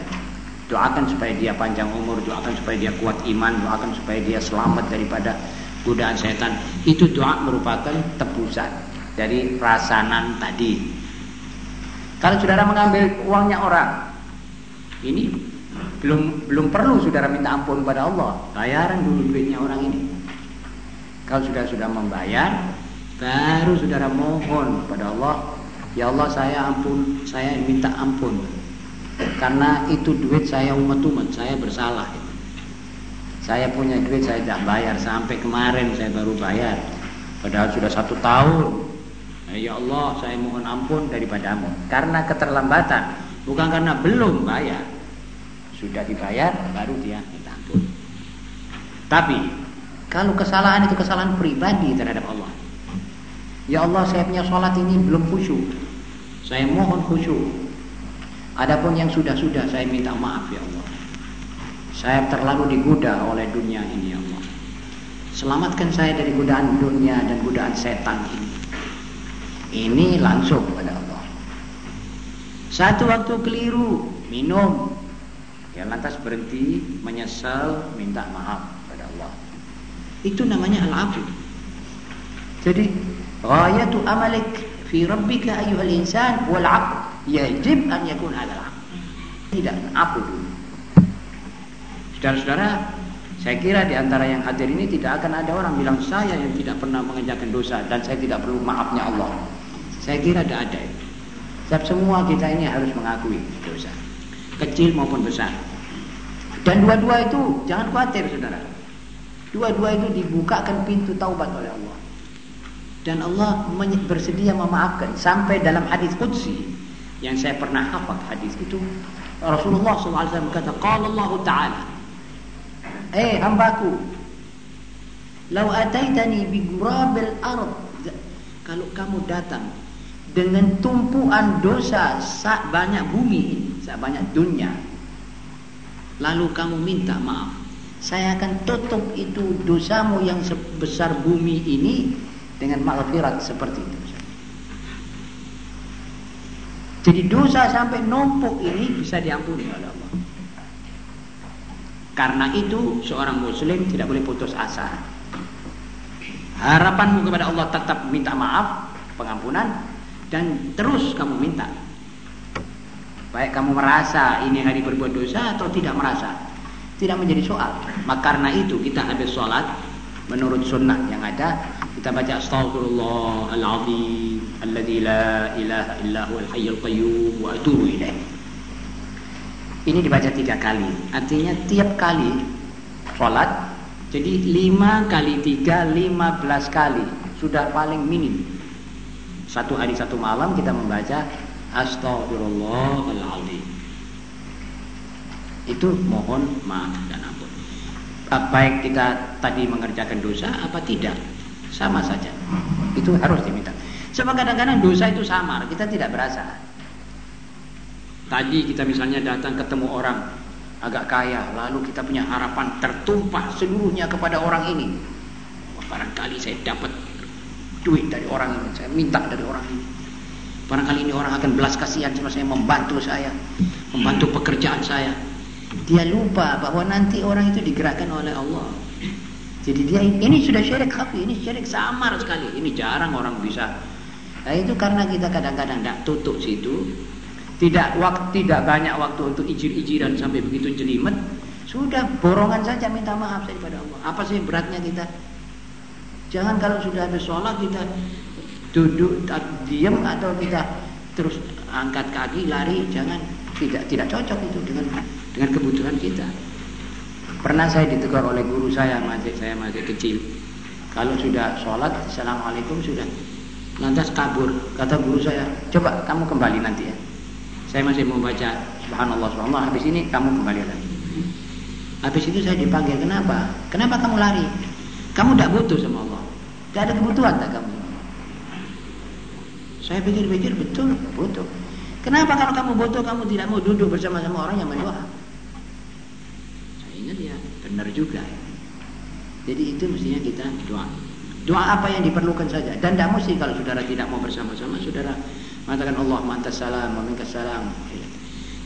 Doakan supaya dia panjang umur doakan supaya dia kuat iman doakan supaya dia selamat daripada godaan setan. Itu doa merupakan tebusan dari rasanan tadi. Kalau saudara mengambil uangnya orang ini belum belum perlu saudara minta ampun pada Allah. Bayaran dulu duitnya orang ini. Kalau sudah sudah membayar, baru saudara mohon pada Allah, ya Allah saya ampun, saya minta ampun. Karena itu duit saya umat-umat, saya bersalah. Saya punya duit saya tidak bayar sampai kemarin saya baru bayar. Padahal sudah satu tahun. Ya Allah saya mohon ampun daripadamu. Karena keterlambatan, bukan karena belum bayar sudah dibayar baru dia minta ampun. Tapi kalau kesalahan itu kesalahan pribadi terhadap Allah. Ya Allah saya punya sholat ini belum khusyuk. Saya mohon khusyuk. Adapun yang sudah-sudah saya minta maaf ya Allah. Saya terlalu digoda oleh dunia ini ya Allah. Selamatkan saya dari godaan dunia dan godaan setan ini. Ini langsung kepada Allah. Satu waktu keliru minum ya lantas berhenti menyesal minta maaf pada Allah. Itu namanya al-afu jadi ghayatu amalik fi rabbika ayyuhal insan wal 'afu yajib an yakun al tidak afu dulu. Saudara-saudara saya kira di antara yang hadir ini tidak akan ada orang bilang saya yang tidak pernah mengerjakan dosa dan saya tidak perlu maafnya Allah. Saya kira tidak ada. Sebab semua kita ini harus mengakui dosa, kecil maupun besar. Dan dua-dua itu jangan khawatir saudara. Dua-dua itu dibukakan pintu taubat oleh Allah. Dan Allah bersedia memaafkan sampai dalam hadis qudsi yang saya pernah hafal hadis itu Rasulullah SAW berkata qala Allah taala Eh hambaku Lau ataitani bi gurabil ard kalau kamu datang dengan tumpuan dosa banyak bumi ini, sak banyak dunia. Lalu kamu minta maaf. Saya akan tutup itu dosamu yang sebesar bumi ini dengan maghfirat seperti itu. Jadi dosa sampai numpuk ini bisa diampuni oleh Allah. Karena itu seorang muslim tidak boleh putus asa. Harapanmu kepada Allah tetap minta maaf pengampunan dan terus kamu minta Baik kamu merasa ini hari berbuat dosa atau tidak merasa. Tidak menjadi soal. Maka karena itu kita habis sholat menurut sunnah yang ada kita baca astaghfirullahaladzim alladzi la ilaha illa huwal hayyul qayyum wa atubu ilaih. Ini dibaca tiga kali. Artinya tiap kali sholat jadi lima kali tiga lima belas kali sudah paling minim. Satu hari satu malam kita membaca Astagfirullahaladzim Itu mohon maaf dan ampun. Baik kita tadi mengerjakan dosa apa tidak? Sama saja. Itu harus diminta. Sebab kadang-kadang dosa itu samar Kita tidak berasa. Tadi kita misalnya datang ketemu orang Agak kaya Lalu kita punya harapan tertumpah seluruhnya kepada orang ini. Barangkali saya dapat duit dari orang ini Saya minta dari orang ini Barangkali ini orang akan belas kasihan sama saya membantu saya, membantu pekerjaan saya. Dia lupa bahwa nanti orang itu digerakkan oleh Allah. Jadi dia ini sudah syirik khafi, ini syirik samar sekali. Ini jarang orang bisa. Nah, itu karena kita kadang-kadang tidak tutup situ, tidak waktu tidak banyak waktu untuk ijir-ijiran sampai begitu jelimet. Sudah borongan saja minta maaf saja pada Allah. Apa sih beratnya kita? Jangan kalau sudah habis sholat kita duduk diam atau kita terus angkat kaki, lari, jangan tidak tidak cocok itu dengan dengan kebutuhan kita. Pernah saya ditegur oleh guru saya masih saya masih kecil. Kalau sudah sholat, assalamualaikum sudah. Lantas kabur. Kata guru saya, coba kamu kembali nanti ya. Saya masih mau baca subhanallah subhanallah. Habis ini kamu kembali lagi. Habis itu saya dipanggil, kenapa? Kenapa kamu lari? Kamu tidak butuh sama Allah. Tidak ada kebutuhan tak kamu? Saya pikir-pikir betul, butuh. Kenapa kalau kamu butuh kamu tidak mau duduk bersama-sama orang yang mendoa? ingat ya benar juga. Jadi itu mestinya kita doa. Doa apa yang diperlukan saja. Dan tidak mesti kalau saudara tidak mau bersama-sama saudara mengatakan Allah mantas salam wa minkas salam.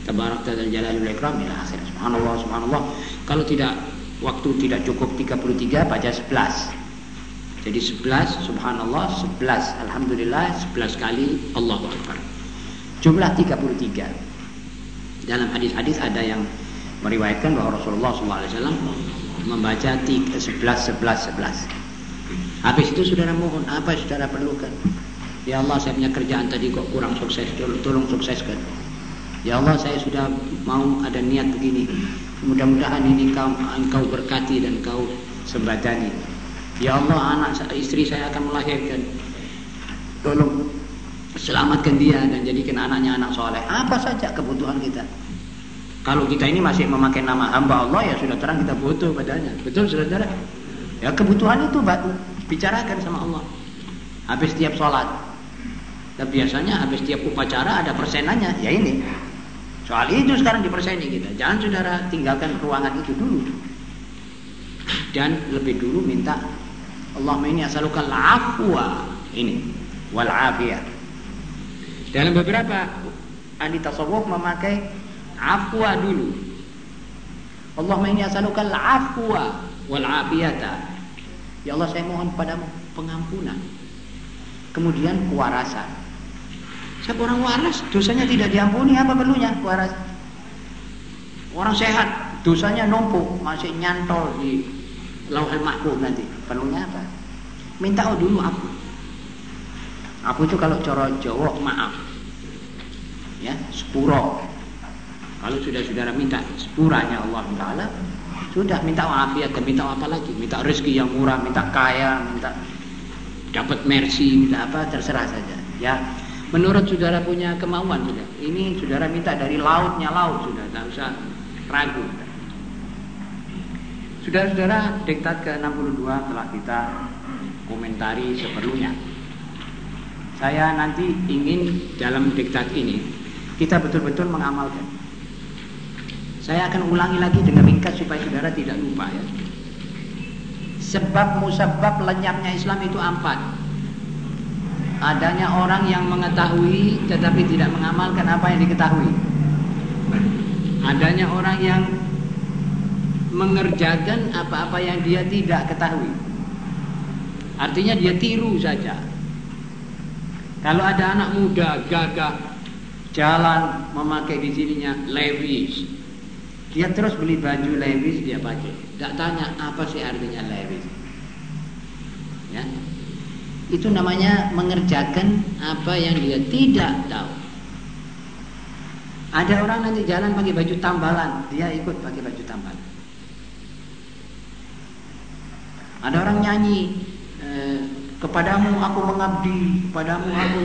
Tabarak dan jalalul ikram ila akhir subhanallah subhanallah. Kalau tidak waktu tidak cukup 33 baca 11 jadi 11 subhanallah 11 alhamdulillah 11 kali Allahu akbar jumlah 33 dalam hadis-hadis ada yang meriwayatkan bahwa Rasulullah SAW membaca 11, 11, 11. Habis itu saudara mohon apa saudara perlukan. Ya Allah saya punya kerjaan tadi kok kurang sukses, tolong sukseskan. Ya Allah saya sudah mau ada niat begini. Mudah-mudahan ini kau, engkau berkati dan kau sembadani. Ya Allah anak istri saya akan melahirkan. Tolong selamatkan dia dan jadikan anaknya anak soleh. Apa saja kebutuhan kita. Kalau kita ini masih memakai nama hamba Allah ya sudah terang kita butuh padanya. Betul saudara? Ya kebutuhan itu bicarakan sama Allah. Habis tiap sholat. Dan biasanya habis tiap upacara ada persenannya. Ya ini. Soal itu sekarang diperseni kita. Jangan saudara tinggalkan ruangan itu dulu. Dan lebih dulu minta Allah ini asalukal afwa. Ini. Wal afiyah. Dalam beberapa ahli tasawuf memakai afwa dulu Allahumma inni as'aluka al-afwa wal afiyata ya Allah saya mohon padamu pengampunan kemudian kewarasan siapa orang waras dosanya tidak diampuni apa perlunya waras orang sehat dosanya numpuk masih nyantol di lauhul mahfuz nanti perlunya apa minta oh dulu aku aku itu kalau coro Jawa maaf ya sepuro kalau sudah saudara minta sepuranya Allah Taala, sudah minta afiat dan minta apa lagi? Minta rezeki yang murah, minta kaya, minta dapat mercy, minta apa terserah saja. Ya, menurut saudara punya kemauan sudah. Ini saudara minta dari lautnya laut sudah, tidak usah ragu. Saudara-saudara, diktat ke-62 telah kita komentari seperlunya. Saya nanti ingin dalam diktat ini kita betul-betul mengamalkan saya akan ulangi lagi dengan ringkas supaya saudara tidak lupa ya. Sebab musabab lenyapnya Islam itu empat. Adanya orang yang mengetahui tetapi tidak mengamalkan apa yang diketahui. Adanya orang yang mengerjakan apa-apa yang dia tidak ketahui. Artinya dia tiru saja. Kalau ada anak muda gagah jalan memakai di sininya Levi's, dia terus beli baju Levi's dia pakai. Tidak tanya apa sih artinya Levi's. Ya. Itu namanya mengerjakan apa yang dia tidak tahu. Ada orang nanti jalan pakai baju tambalan, dia ikut pakai baju tambalan. Ada orang nyanyi, eh, kepadamu aku mengabdi, kepadamu aku.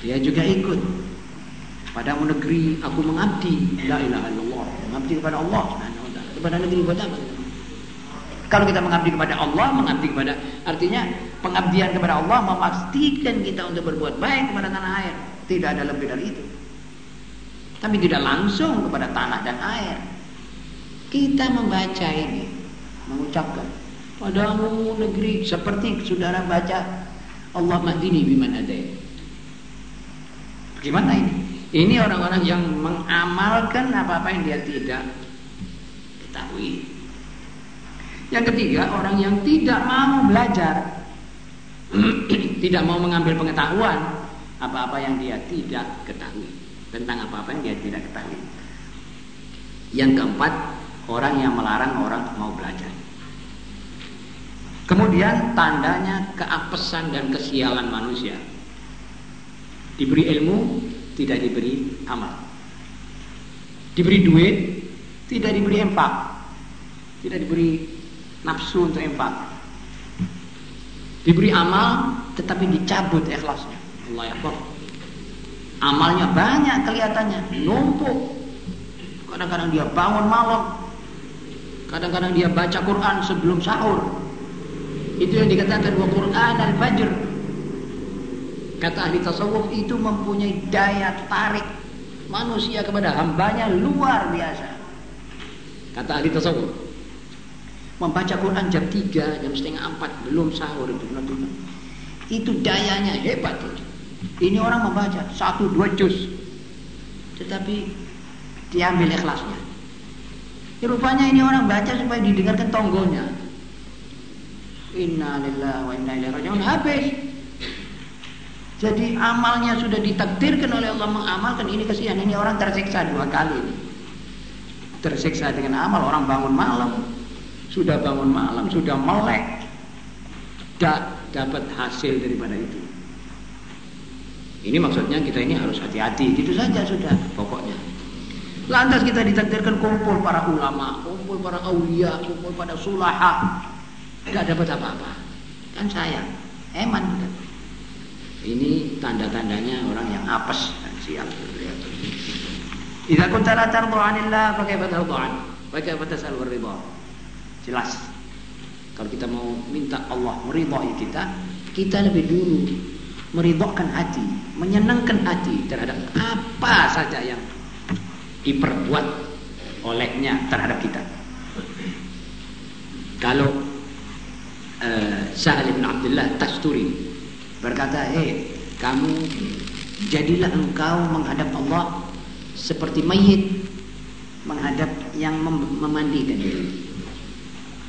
Dia juga ikut. Padamu negeri aku mengabdi, la ilaha illallah mengabdi kepada Allah. Kepada negeri apa? Kalau kita mengabdi kepada Allah, mengabdi kepada artinya pengabdian kepada Allah memastikan kita untuk berbuat baik kepada tanah air. Tidak ada lebih dari itu. Tapi tidak langsung kepada tanah dan air. Kita membaca ini, mengucapkan padamu negeri seperti saudara baca Allah mahdini biman ada. Bagaimana ini? Ini orang-orang yang mengamalkan apa-apa yang dia tidak ketahui. Yang ketiga, orang yang tidak mau belajar, tidak mau mengambil pengetahuan apa-apa yang dia tidak ketahui tentang apa-apa yang dia tidak ketahui. Yang keempat, orang yang melarang orang mau belajar. Kemudian tandanya keapesan dan kesialan manusia. Diberi ilmu tidak diberi amal. Diberi duit, tidak diberi empat, tidak diberi nafsu untuk empat. Diberi amal, tetapi dicabut ikhlasnya. Allah Akbar. Amalnya banyak kelihatannya, numpuk. Kadang-kadang dia bangun malam, kadang-kadang dia baca Quran sebelum sahur. Itu yang dikatakan wa Quran al-Fajr. Kata ahli tasawuf itu mempunyai daya tarik manusia kepada hambanya luar biasa. Kata ahli tasawuf. Membaca Quran jam 3, jam setengah 4, belum sahur itu. Belum, Itu dayanya hebat. Itu. Ini orang membaca satu dua juz. Tetapi diambil ikhlasnya. Ya, rupanya ini orang baca supaya didengarkan tonggonya. Inna lillahi wa inna ilaihi raji'un habis. Jadi amalnya sudah ditakdirkan oleh Allah mengamalkan ini kesian ini orang tersiksa dua kali ini. Tersiksa dengan amal orang bangun malam, sudah bangun malam, sudah melek, tidak dapat hasil daripada itu. Ini maksudnya kita ini harus hati-hati, gitu saja sudah pokoknya. Lantas kita ditakdirkan kumpul para ulama, kumpul para aulia, kumpul pada sulaha, nggak dapat apa-apa. Kan sayang, eman. Ini tanda-tandanya orang yang apes dan sial. Idza kunta la tardu 'anillah fa kaifa tardu 'an? Fa kaifa tas'alu ridha? Jelas. Kalau kita mau minta Allah meridhai kita, kita lebih dulu meridhokan hati, menyenangkan hati terhadap apa saja yang diperbuat olehnya terhadap kita. Kalau uh, Sa'al bin Abdullah Tasturi berkata, "Eh, kamu jadilah engkau menghadap Allah seperti mayit menghadap yang mem memandikan diri.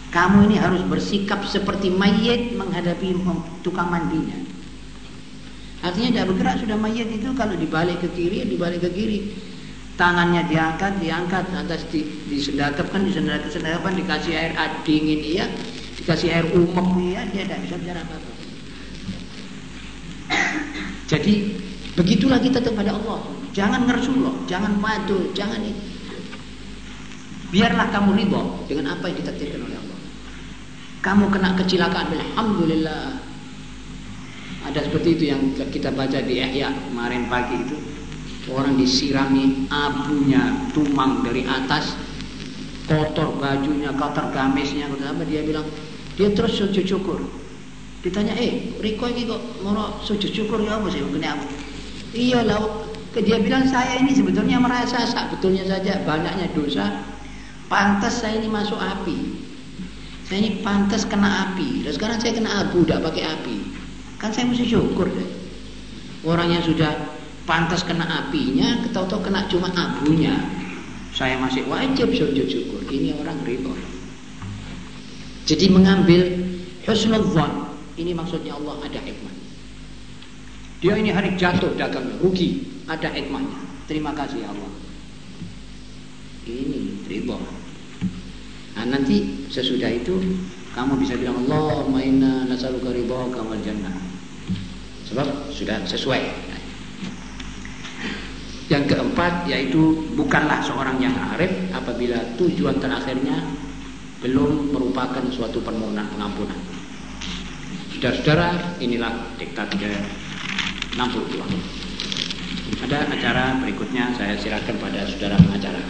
Kamu ini harus bersikap seperti mayit menghadapi tukang mandinya. Artinya tidak bergerak sudah mayit itu kalau dibalik ke kiri, dibalik ke kiri. Tangannya diangkat, diangkat, atas di, disedekapkan, disedekapkan, dikasih air dingin iya, dikasih air umum iya, dia tidak bisa bicara apa-apa. Jadi begitulah kita kepada Allah. Jangan ngersuloh, jangan madu, jangan ini. Biarlah kamu ridho dengan apa yang ditakdirkan oleh Allah. Kamu kena kecelakaan, alhamdulillah. Ada seperti itu yang kita baca di Ihya kemarin pagi itu. Orang disirami abunya tumang dari atas, kotor bajunya, kotor gamisnya, kotor apa dia bilang, dia terus sujud syukur. Ditanya, eh, Riko ini kok mau sujud syukur ya apa sih? Kena apa? Iya lah, dia bilang saya ini sebetulnya merasa sebetulnya saja banyaknya dosa. Pantas saya ini masuk api. Saya ini pantas kena api. Dan sekarang saya kena abu tidak pakai api. Kan saya mesti syukur deh. Orang yang sudah pantas kena apinya tahu-tahu kena cuma abunya. Saya masih wajib sujud syukur. Ini orang ridho jadi mengambil husnul ini maksudnya Allah ada hikmah dia ini hari jatuh dagangnya rugi ada hikmahnya. Terima kasih ya Allah. Ini ridho. Nah, nanti sesudah itu kamu bisa bilang Allah inna nas'aluka ridhaka wal jannah. Sebab sudah sesuai. Yang keempat yaitu bukanlah seorang yang arif apabila tujuan terakhirnya belum merupakan suatu permohonan pengampunan. Saudara-saudara, inilah diktat ke 62. Ada acara berikutnya saya silakan pada saudara pengacara.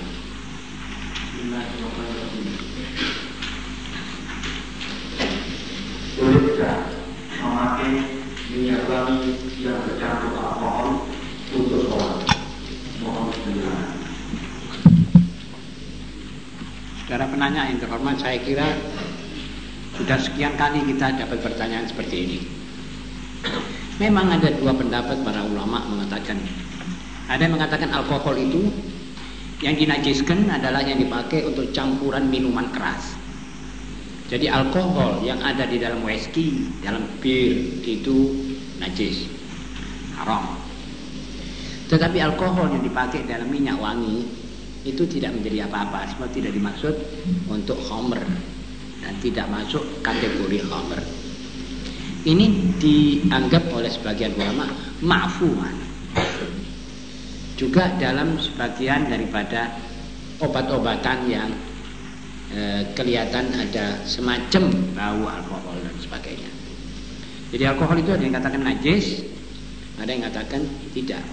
Boleh memakai minyak wangi yang tercampur alkohol untuk sholat? Mohon penjelasan. Saudara penanya yang terhormat, saya kira sudah sekian kali kita dapat pertanyaan seperti ini. Memang ada dua pendapat para ulama mengatakan ada yang mengatakan alkohol itu yang dinajiskan adalah yang dipakai untuk campuran minuman keras. Jadi alkohol yang ada di dalam whisky, dalam bir itu najis, haram. Tetapi alkohol yang dipakai dalam minyak wangi itu tidak menjadi apa-apa, sebab tidak dimaksud untuk homer dan tidak masuk kategori homer. Ini dianggap oleh sebagian ulama ma'fuan juga dalam sebagian daripada obat-obatan yang e, kelihatan ada semacam bau alkohol dan sebagainya. Jadi alkohol itu ada yang katakan najis, ada yang katakan tidak.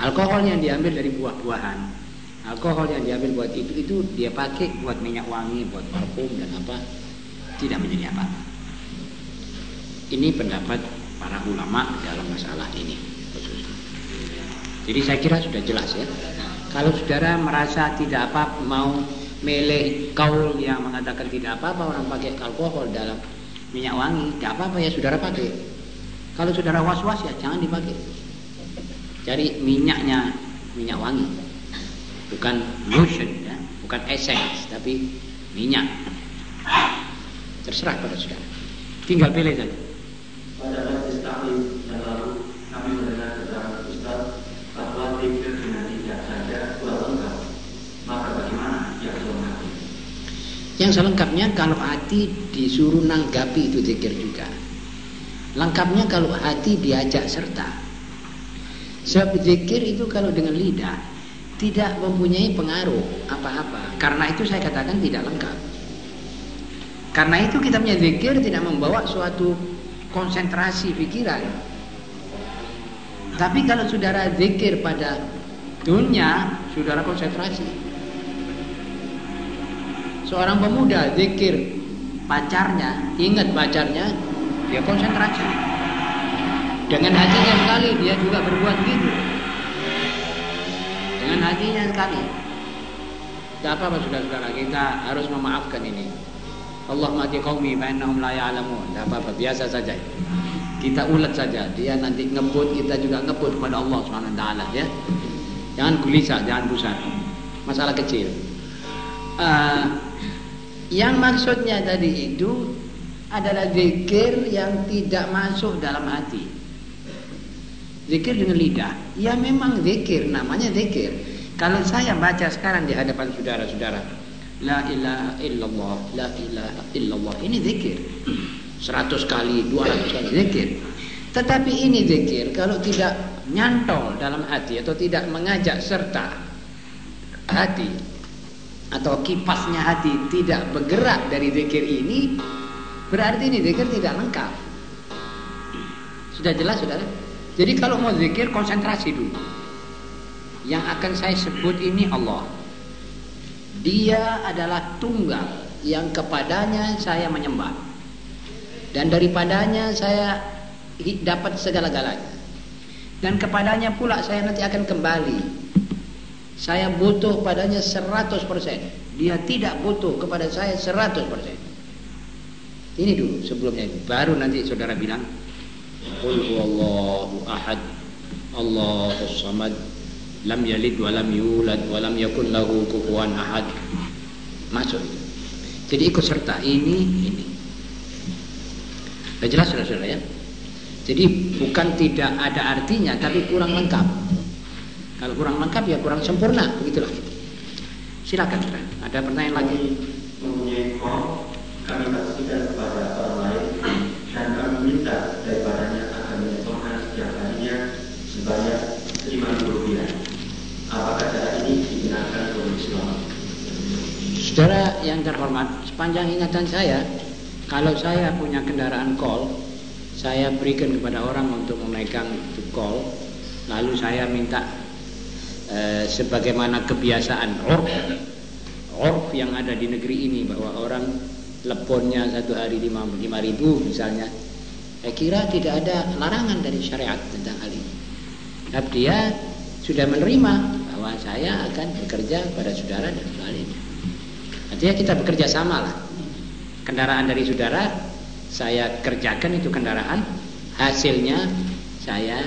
Alkohol yang diambil dari buah-buahan, alkohol yang diambil buat itu itu dia pakai buat minyak wangi, buat parfum dan apa, tidak menjadi apa. Ini pendapat para ulama dalam masalah ini Jadi saya kira sudah jelas ya. Kalau saudara merasa tidak apa mau meleh kaul yang mengatakan tidak apa-apa orang pakai alkohol dalam minyak wangi, tidak apa-apa ya saudara pakai. Kalau saudara was-was ya jangan dipakai. Cari minyaknya minyak wangi, bukan lotion ya, bukan essence, tapi minyak. Terserah pada saudara. Tinggal pilih saja. Pada majlis taklim yang lalu kami mendengar keterangan Ustaz bahwa zikir dengan tidak saja kurang lengkap. Maka bagaimana yang selengkapnya? Yang selengkapnya kalau hati disuruh nanggapi itu zikir juga. Lengkapnya kalau hati diajak serta. Sebab zikir itu kalau dengan lidah tidak mempunyai pengaruh apa-apa. Karena itu saya katakan tidak lengkap. Karena itu kita punya zikir tidak membawa suatu konsentrasi pikiran. Tapi kalau saudara zikir pada dunia, saudara konsentrasi. Seorang pemuda zikir pacarnya, ingat pacarnya, dia konsentrasi. Dengan hatinya sekali dia juga berbuat gitu. Dengan hatinya sekali. Tidak apa-apa saudara-saudara, kita harus memaafkan ini. Allah mati qaumi fa innahum la ya'lamun. Tidak apa-apa, biasa saja. Kita ulat saja. Dia nanti ngebut, kita juga ngebut kepada Allah taala ya. Jangan gelisah, jangan pusat. Masalah kecil. Uh, yang maksudnya tadi itu adalah zikir yang tidak masuk dalam hati. Zikir dengan lidah. Ya memang zikir, namanya zikir. Kalau saya baca sekarang di hadapan saudara-saudara, La ilaha illallah, la ilaha illallah. Ini zikir. 100 kali, 200 kali zikir. Tetapi ini zikir kalau tidak nyantol dalam hati atau tidak mengajak serta hati atau kipasnya hati tidak bergerak dari zikir ini berarti ini zikir tidak lengkap. Sudah jelas saudara? Jadi kalau mau zikir konsentrasi dulu. Yang akan saya sebut ini Allah. Dia adalah tunggal yang kepadanya saya menyembah. Dan daripadanya saya dapat segala-galanya. Dan kepadanya pula saya nanti akan kembali. Saya butuh padanya 100%. Dia tidak butuh kepada saya 100%. Ini dulu sebelumnya. Baru nanti saudara bilang. Huwallahu ahad. Allahus samad lam yalid wa lam yulad wa lam yakun lahu kufuwan ahad masuk jadi ikut serta ini. Ini jelas sudah sudah ya? Jadi bukan tidak ada artinya tapi kurang lengkap. Kalau kurang lengkap ya kurang sempurna. Begitulah. Silakan ada pertanyaan lagi? Mempunyai kol kami pastikan kepada orang lain dan kami minta daripadanya akan menyetorkan setiap harinya sebanyak lima ribu rupiah apakah cara ini dibenarkan oleh Islam? Saudara yang terhormat, sepanjang ingatan saya, kalau saya punya kendaraan kol, saya berikan kepada orang untuk memegang itu kol, lalu saya minta eh, sebagaimana kebiasaan orf, orf yang ada di negeri ini bahwa orang leponnya satu hari lima, ribu misalnya, saya kira tidak ada larangan dari syariat tentang hal ini. Tapi dia sudah menerima bahwa saya akan bekerja pada saudara dan ini. Artinya kita bekerja sama lah. Kendaraan dari saudara saya kerjakan itu kendaraan, hasilnya saya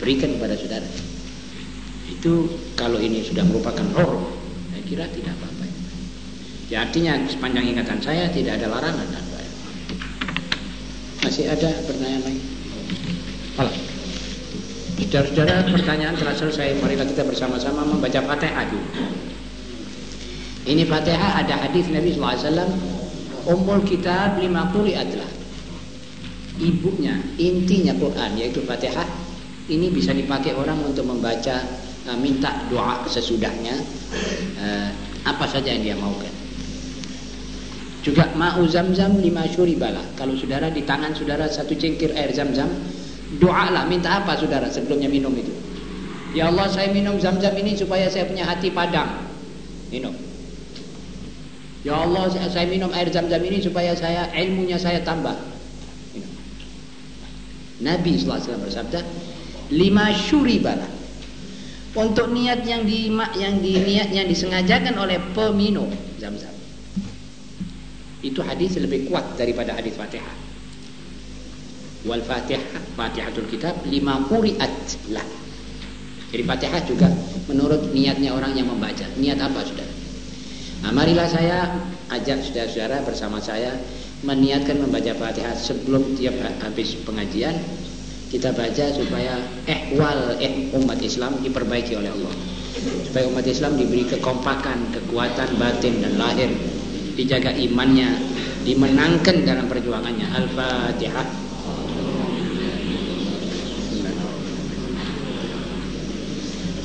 berikan kepada saudara. Itu kalau ini sudah merupakan roh, saya kira tidak apa-apa. Ya, artinya sepanjang ingatan saya tidak ada larangan dan Masih ada pertanyaan lagi? Halo. Saudara-saudara pertanyaan telah selesai Marilah kita bersama-sama membaca fatihah dulu Ini fatihah ada hadis Nabi SAW Ummul kitab lima adalah Ibunya, intinya Quran Yaitu fatihah ini bisa dipakai orang untuk membaca uh, minta doa sesudahnya uh, apa saja yang dia maukan. Juga ma'u zam-zam lima syuribalah. Kalau saudara di tangan saudara satu cengkir air zam-zam, doalah minta apa saudara sebelumnya minum itu. Ya Allah saya minum zam-zam ini supaya saya punya hati padam. Minum. Ya Allah saya minum air zam-zam ini supaya saya ilmunya saya tambah. Nabi SAW bersabda, lima syuribalah. Untuk niat yang di yang di niat yang disengajakan oleh peminum zam-zam. Itu hadis lebih kuat daripada hadis Fatihah. Wal Fatihah, Fatihatul Kitab lima quri'at lah. Jadi Fatihah juga menurut niatnya orang yang membaca. Niat apa sudah? Nah, marilah saya ajak saudara-saudara bersama saya meniatkan membaca Fatihah sebelum tiap habis pengajian kita baca supaya ehwal eh umat Islam diperbaiki oleh Allah supaya umat Islam diberi kekompakan, kekuatan batin dan lahir dijaga imannya, dimenangkan dalam perjuangannya. Al-Fatihah.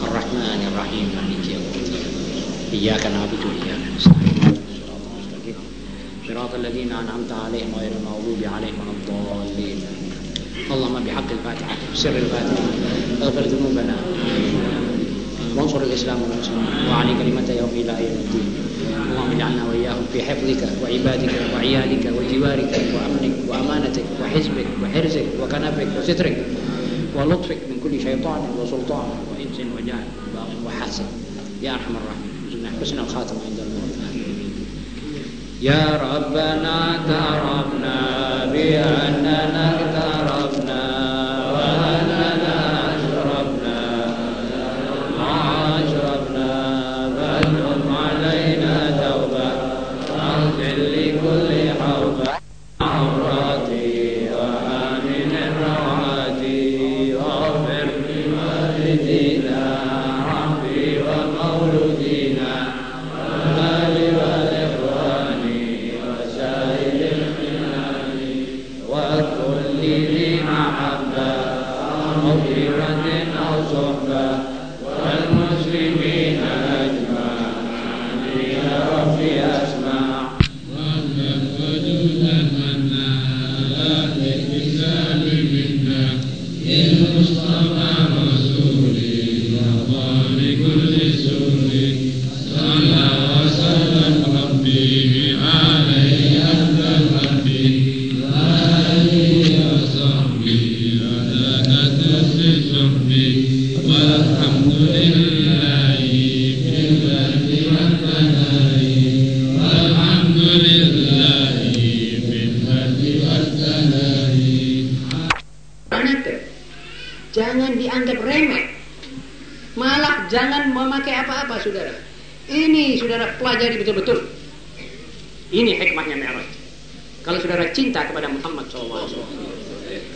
Ar-Rahman Ar-Rahim Maliki Na'budu wa iyyaka nasta'in. صراط الذين أنعمت عليهم غير المغضوب عليهم ولا الضالين. اللهم بحق الفاتحة سر الفاتحة. اغفر ذنوبنا. وانصر الإسلام والمسلمين. وعلي كلمة يوم إلى يوم الدين. اللهم اجعلنا وإياهم في حفظك وعبادك وعيالك وجوارك وأمنك وأمانتك وحزبك وحرزك وكنفك وسترك ولطفك من كل شيطان وسلطان وإنس وجان وحاسد. يا أرحم الراحمين. حسن الخاتم عند الموت يا ربنا اعترفنا بأننا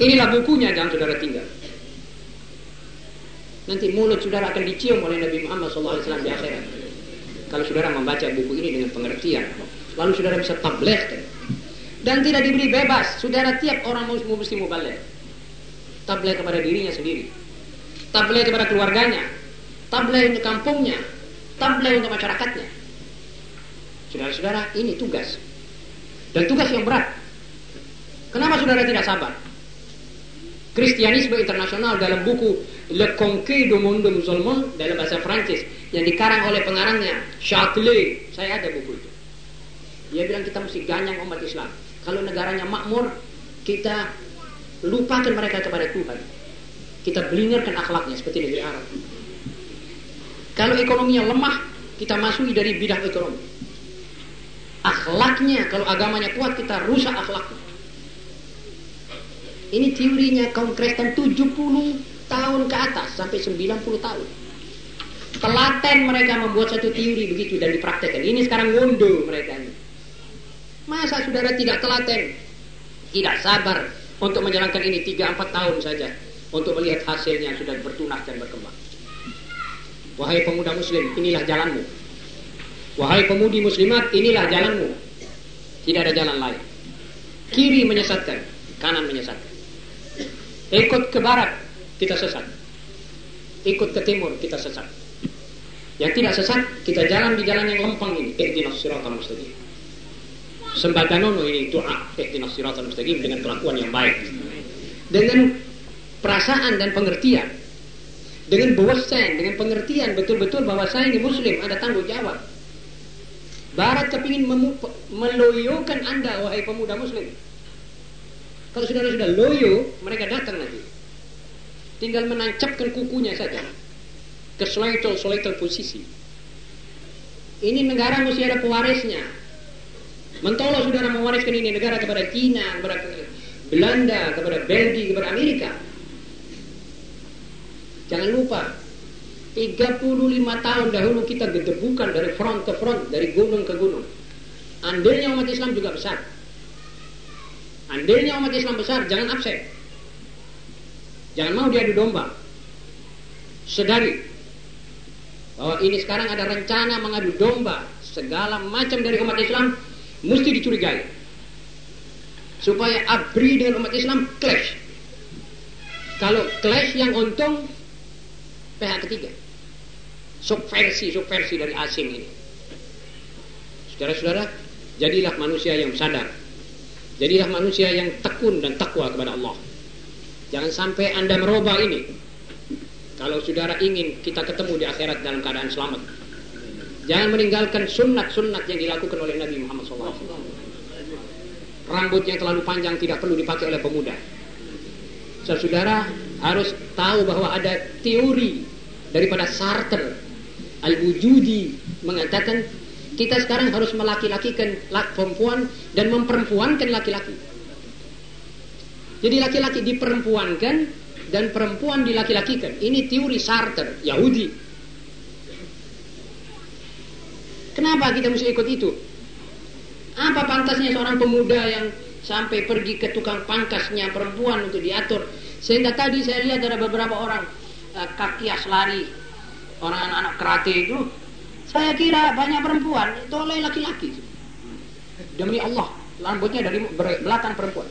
Inilah bukunya jangan saudara tinggal. Nanti mulut saudara akan dicium oleh Nabi Muhammad SAW di akhirat. Kalau saudara membaca buku ini dengan pengertian, lalu saudara bisa tabligh dan tidak diberi bebas. Saudara tiap orang muslim mesti mubaligh. Tabligh kepada dirinya sendiri. Tabligh kepada keluarganya. Tabligh untuk kampungnya. Tabligh untuk masyarakatnya. Saudara-saudara, ini tugas. Dan tugas yang berat. Kenapa saudara tidak sabar? Kristianisme internasional dalam buku Le Conquête du Monde Musulman dalam bahasa Prancis yang dikarang oleh pengarangnya Châtelet. Saya ada buku itu. Dia bilang kita mesti ganyang umat Islam. Kalau negaranya makmur, kita lupakan mereka kepada Tuhan. Kita belingerkan akhlaknya seperti negeri Arab. Kalau ekonominya lemah, kita masuk dari bidang ekonomi. Akhlaknya, kalau agamanya kuat, kita rusak akhlaknya. Ini teorinya Kristen 70 tahun ke atas sampai 90 tahun. Telaten mereka membuat satu teori begitu dan dipraktekkan. Ini sekarang ngondo mereka ini. Masa saudara tidak telaten? Tidak sabar untuk menjalankan ini 3-4 tahun saja. Untuk melihat hasilnya sudah bertunas dan berkembang. Wahai pemuda muslim, inilah jalanmu. Wahai pemudi muslimat, inilah jalanmu. Tidak ada jalan lain. Kiri menyesatkan, kanan menyesatkan. Ikut ke barat, kita sesat. ikut ke timur kita sesat. Yang tidak sesat, kita jalan di jalan yang lempeng ini. Ihdinas siratal mustaqim. Sembadanono ini doa ihdinas siratal mustaqim dengan kelakuan yang baik. Dengan perasaan dan pengertian. Dengan bosan, dengan pengertian betul-betul bahwa saya ini muslim, ada tanggung jawab. Barat kepingin meloyokan anda, wahai pemuda muslim. Kalau saudara sudah loyo, mereka datang nanti. Tinggal menancapkan kukunya saja ke soletel-soletel posisi. Ini negara mesti ada pewarisnya. Mentolo saudara mewariskan ini negara kepada Cina, kepada Belanda, kepada Belgia, kepada Amerika. Jangan lupa, 35 tahun dahulu kita gedebukan dari front ke front, dari gunung ke gunung. Andilnya umat Islam juga besar. Andilnya umat Islam besar, jangan absen. Jangan mau diadu domba. Sedari bahwa ini sekarang ada rencana mengadu domba segala macam dari umat Islam mesti dicurigai. Supaya abri dengan umat Islam clash. Kalau clash yang untung pihak ketiga. Subversi subversi dari asing ini. Saudara-saudara jadilah manusia yang sadar jadilah manusia yang tekun dan takwa kepada Allah jangan sampai anda merubah ini kalau saudara ingin kita ketemu di akhirat dalam keadaan selamat. Jangan meninggalkan sunat-sunat yang dilakukan oleh Nabi Muhammad SAW. Rambut yang terlalu panjang tidak perlu dipakai oleh pemuda. Saudara harus tahu bahwa ada teori daripada Sartre Al-Wujudi mengatakan kita sekarang harus melaki-lakikan perempuan dan memperempuankan laki-laki. Jadi laki-laki diperempuankan dan perempuan dilaki-lakikan. Ini teori Sartre, Yahudi. Kenapa kita mesti ikut itu? Apa pantasnya seorang pemuda yang sampai pergi ke tukang pangkasnya perempuan untuk diatur? Sehingga tadi saya lihat ada beberapa orang uh, kakias lari, orang anak-anak karate itu. Saya kira banyak perempuan, itu oleh laki-laki. Demi Allah, rambutnya dari belakang perempuan.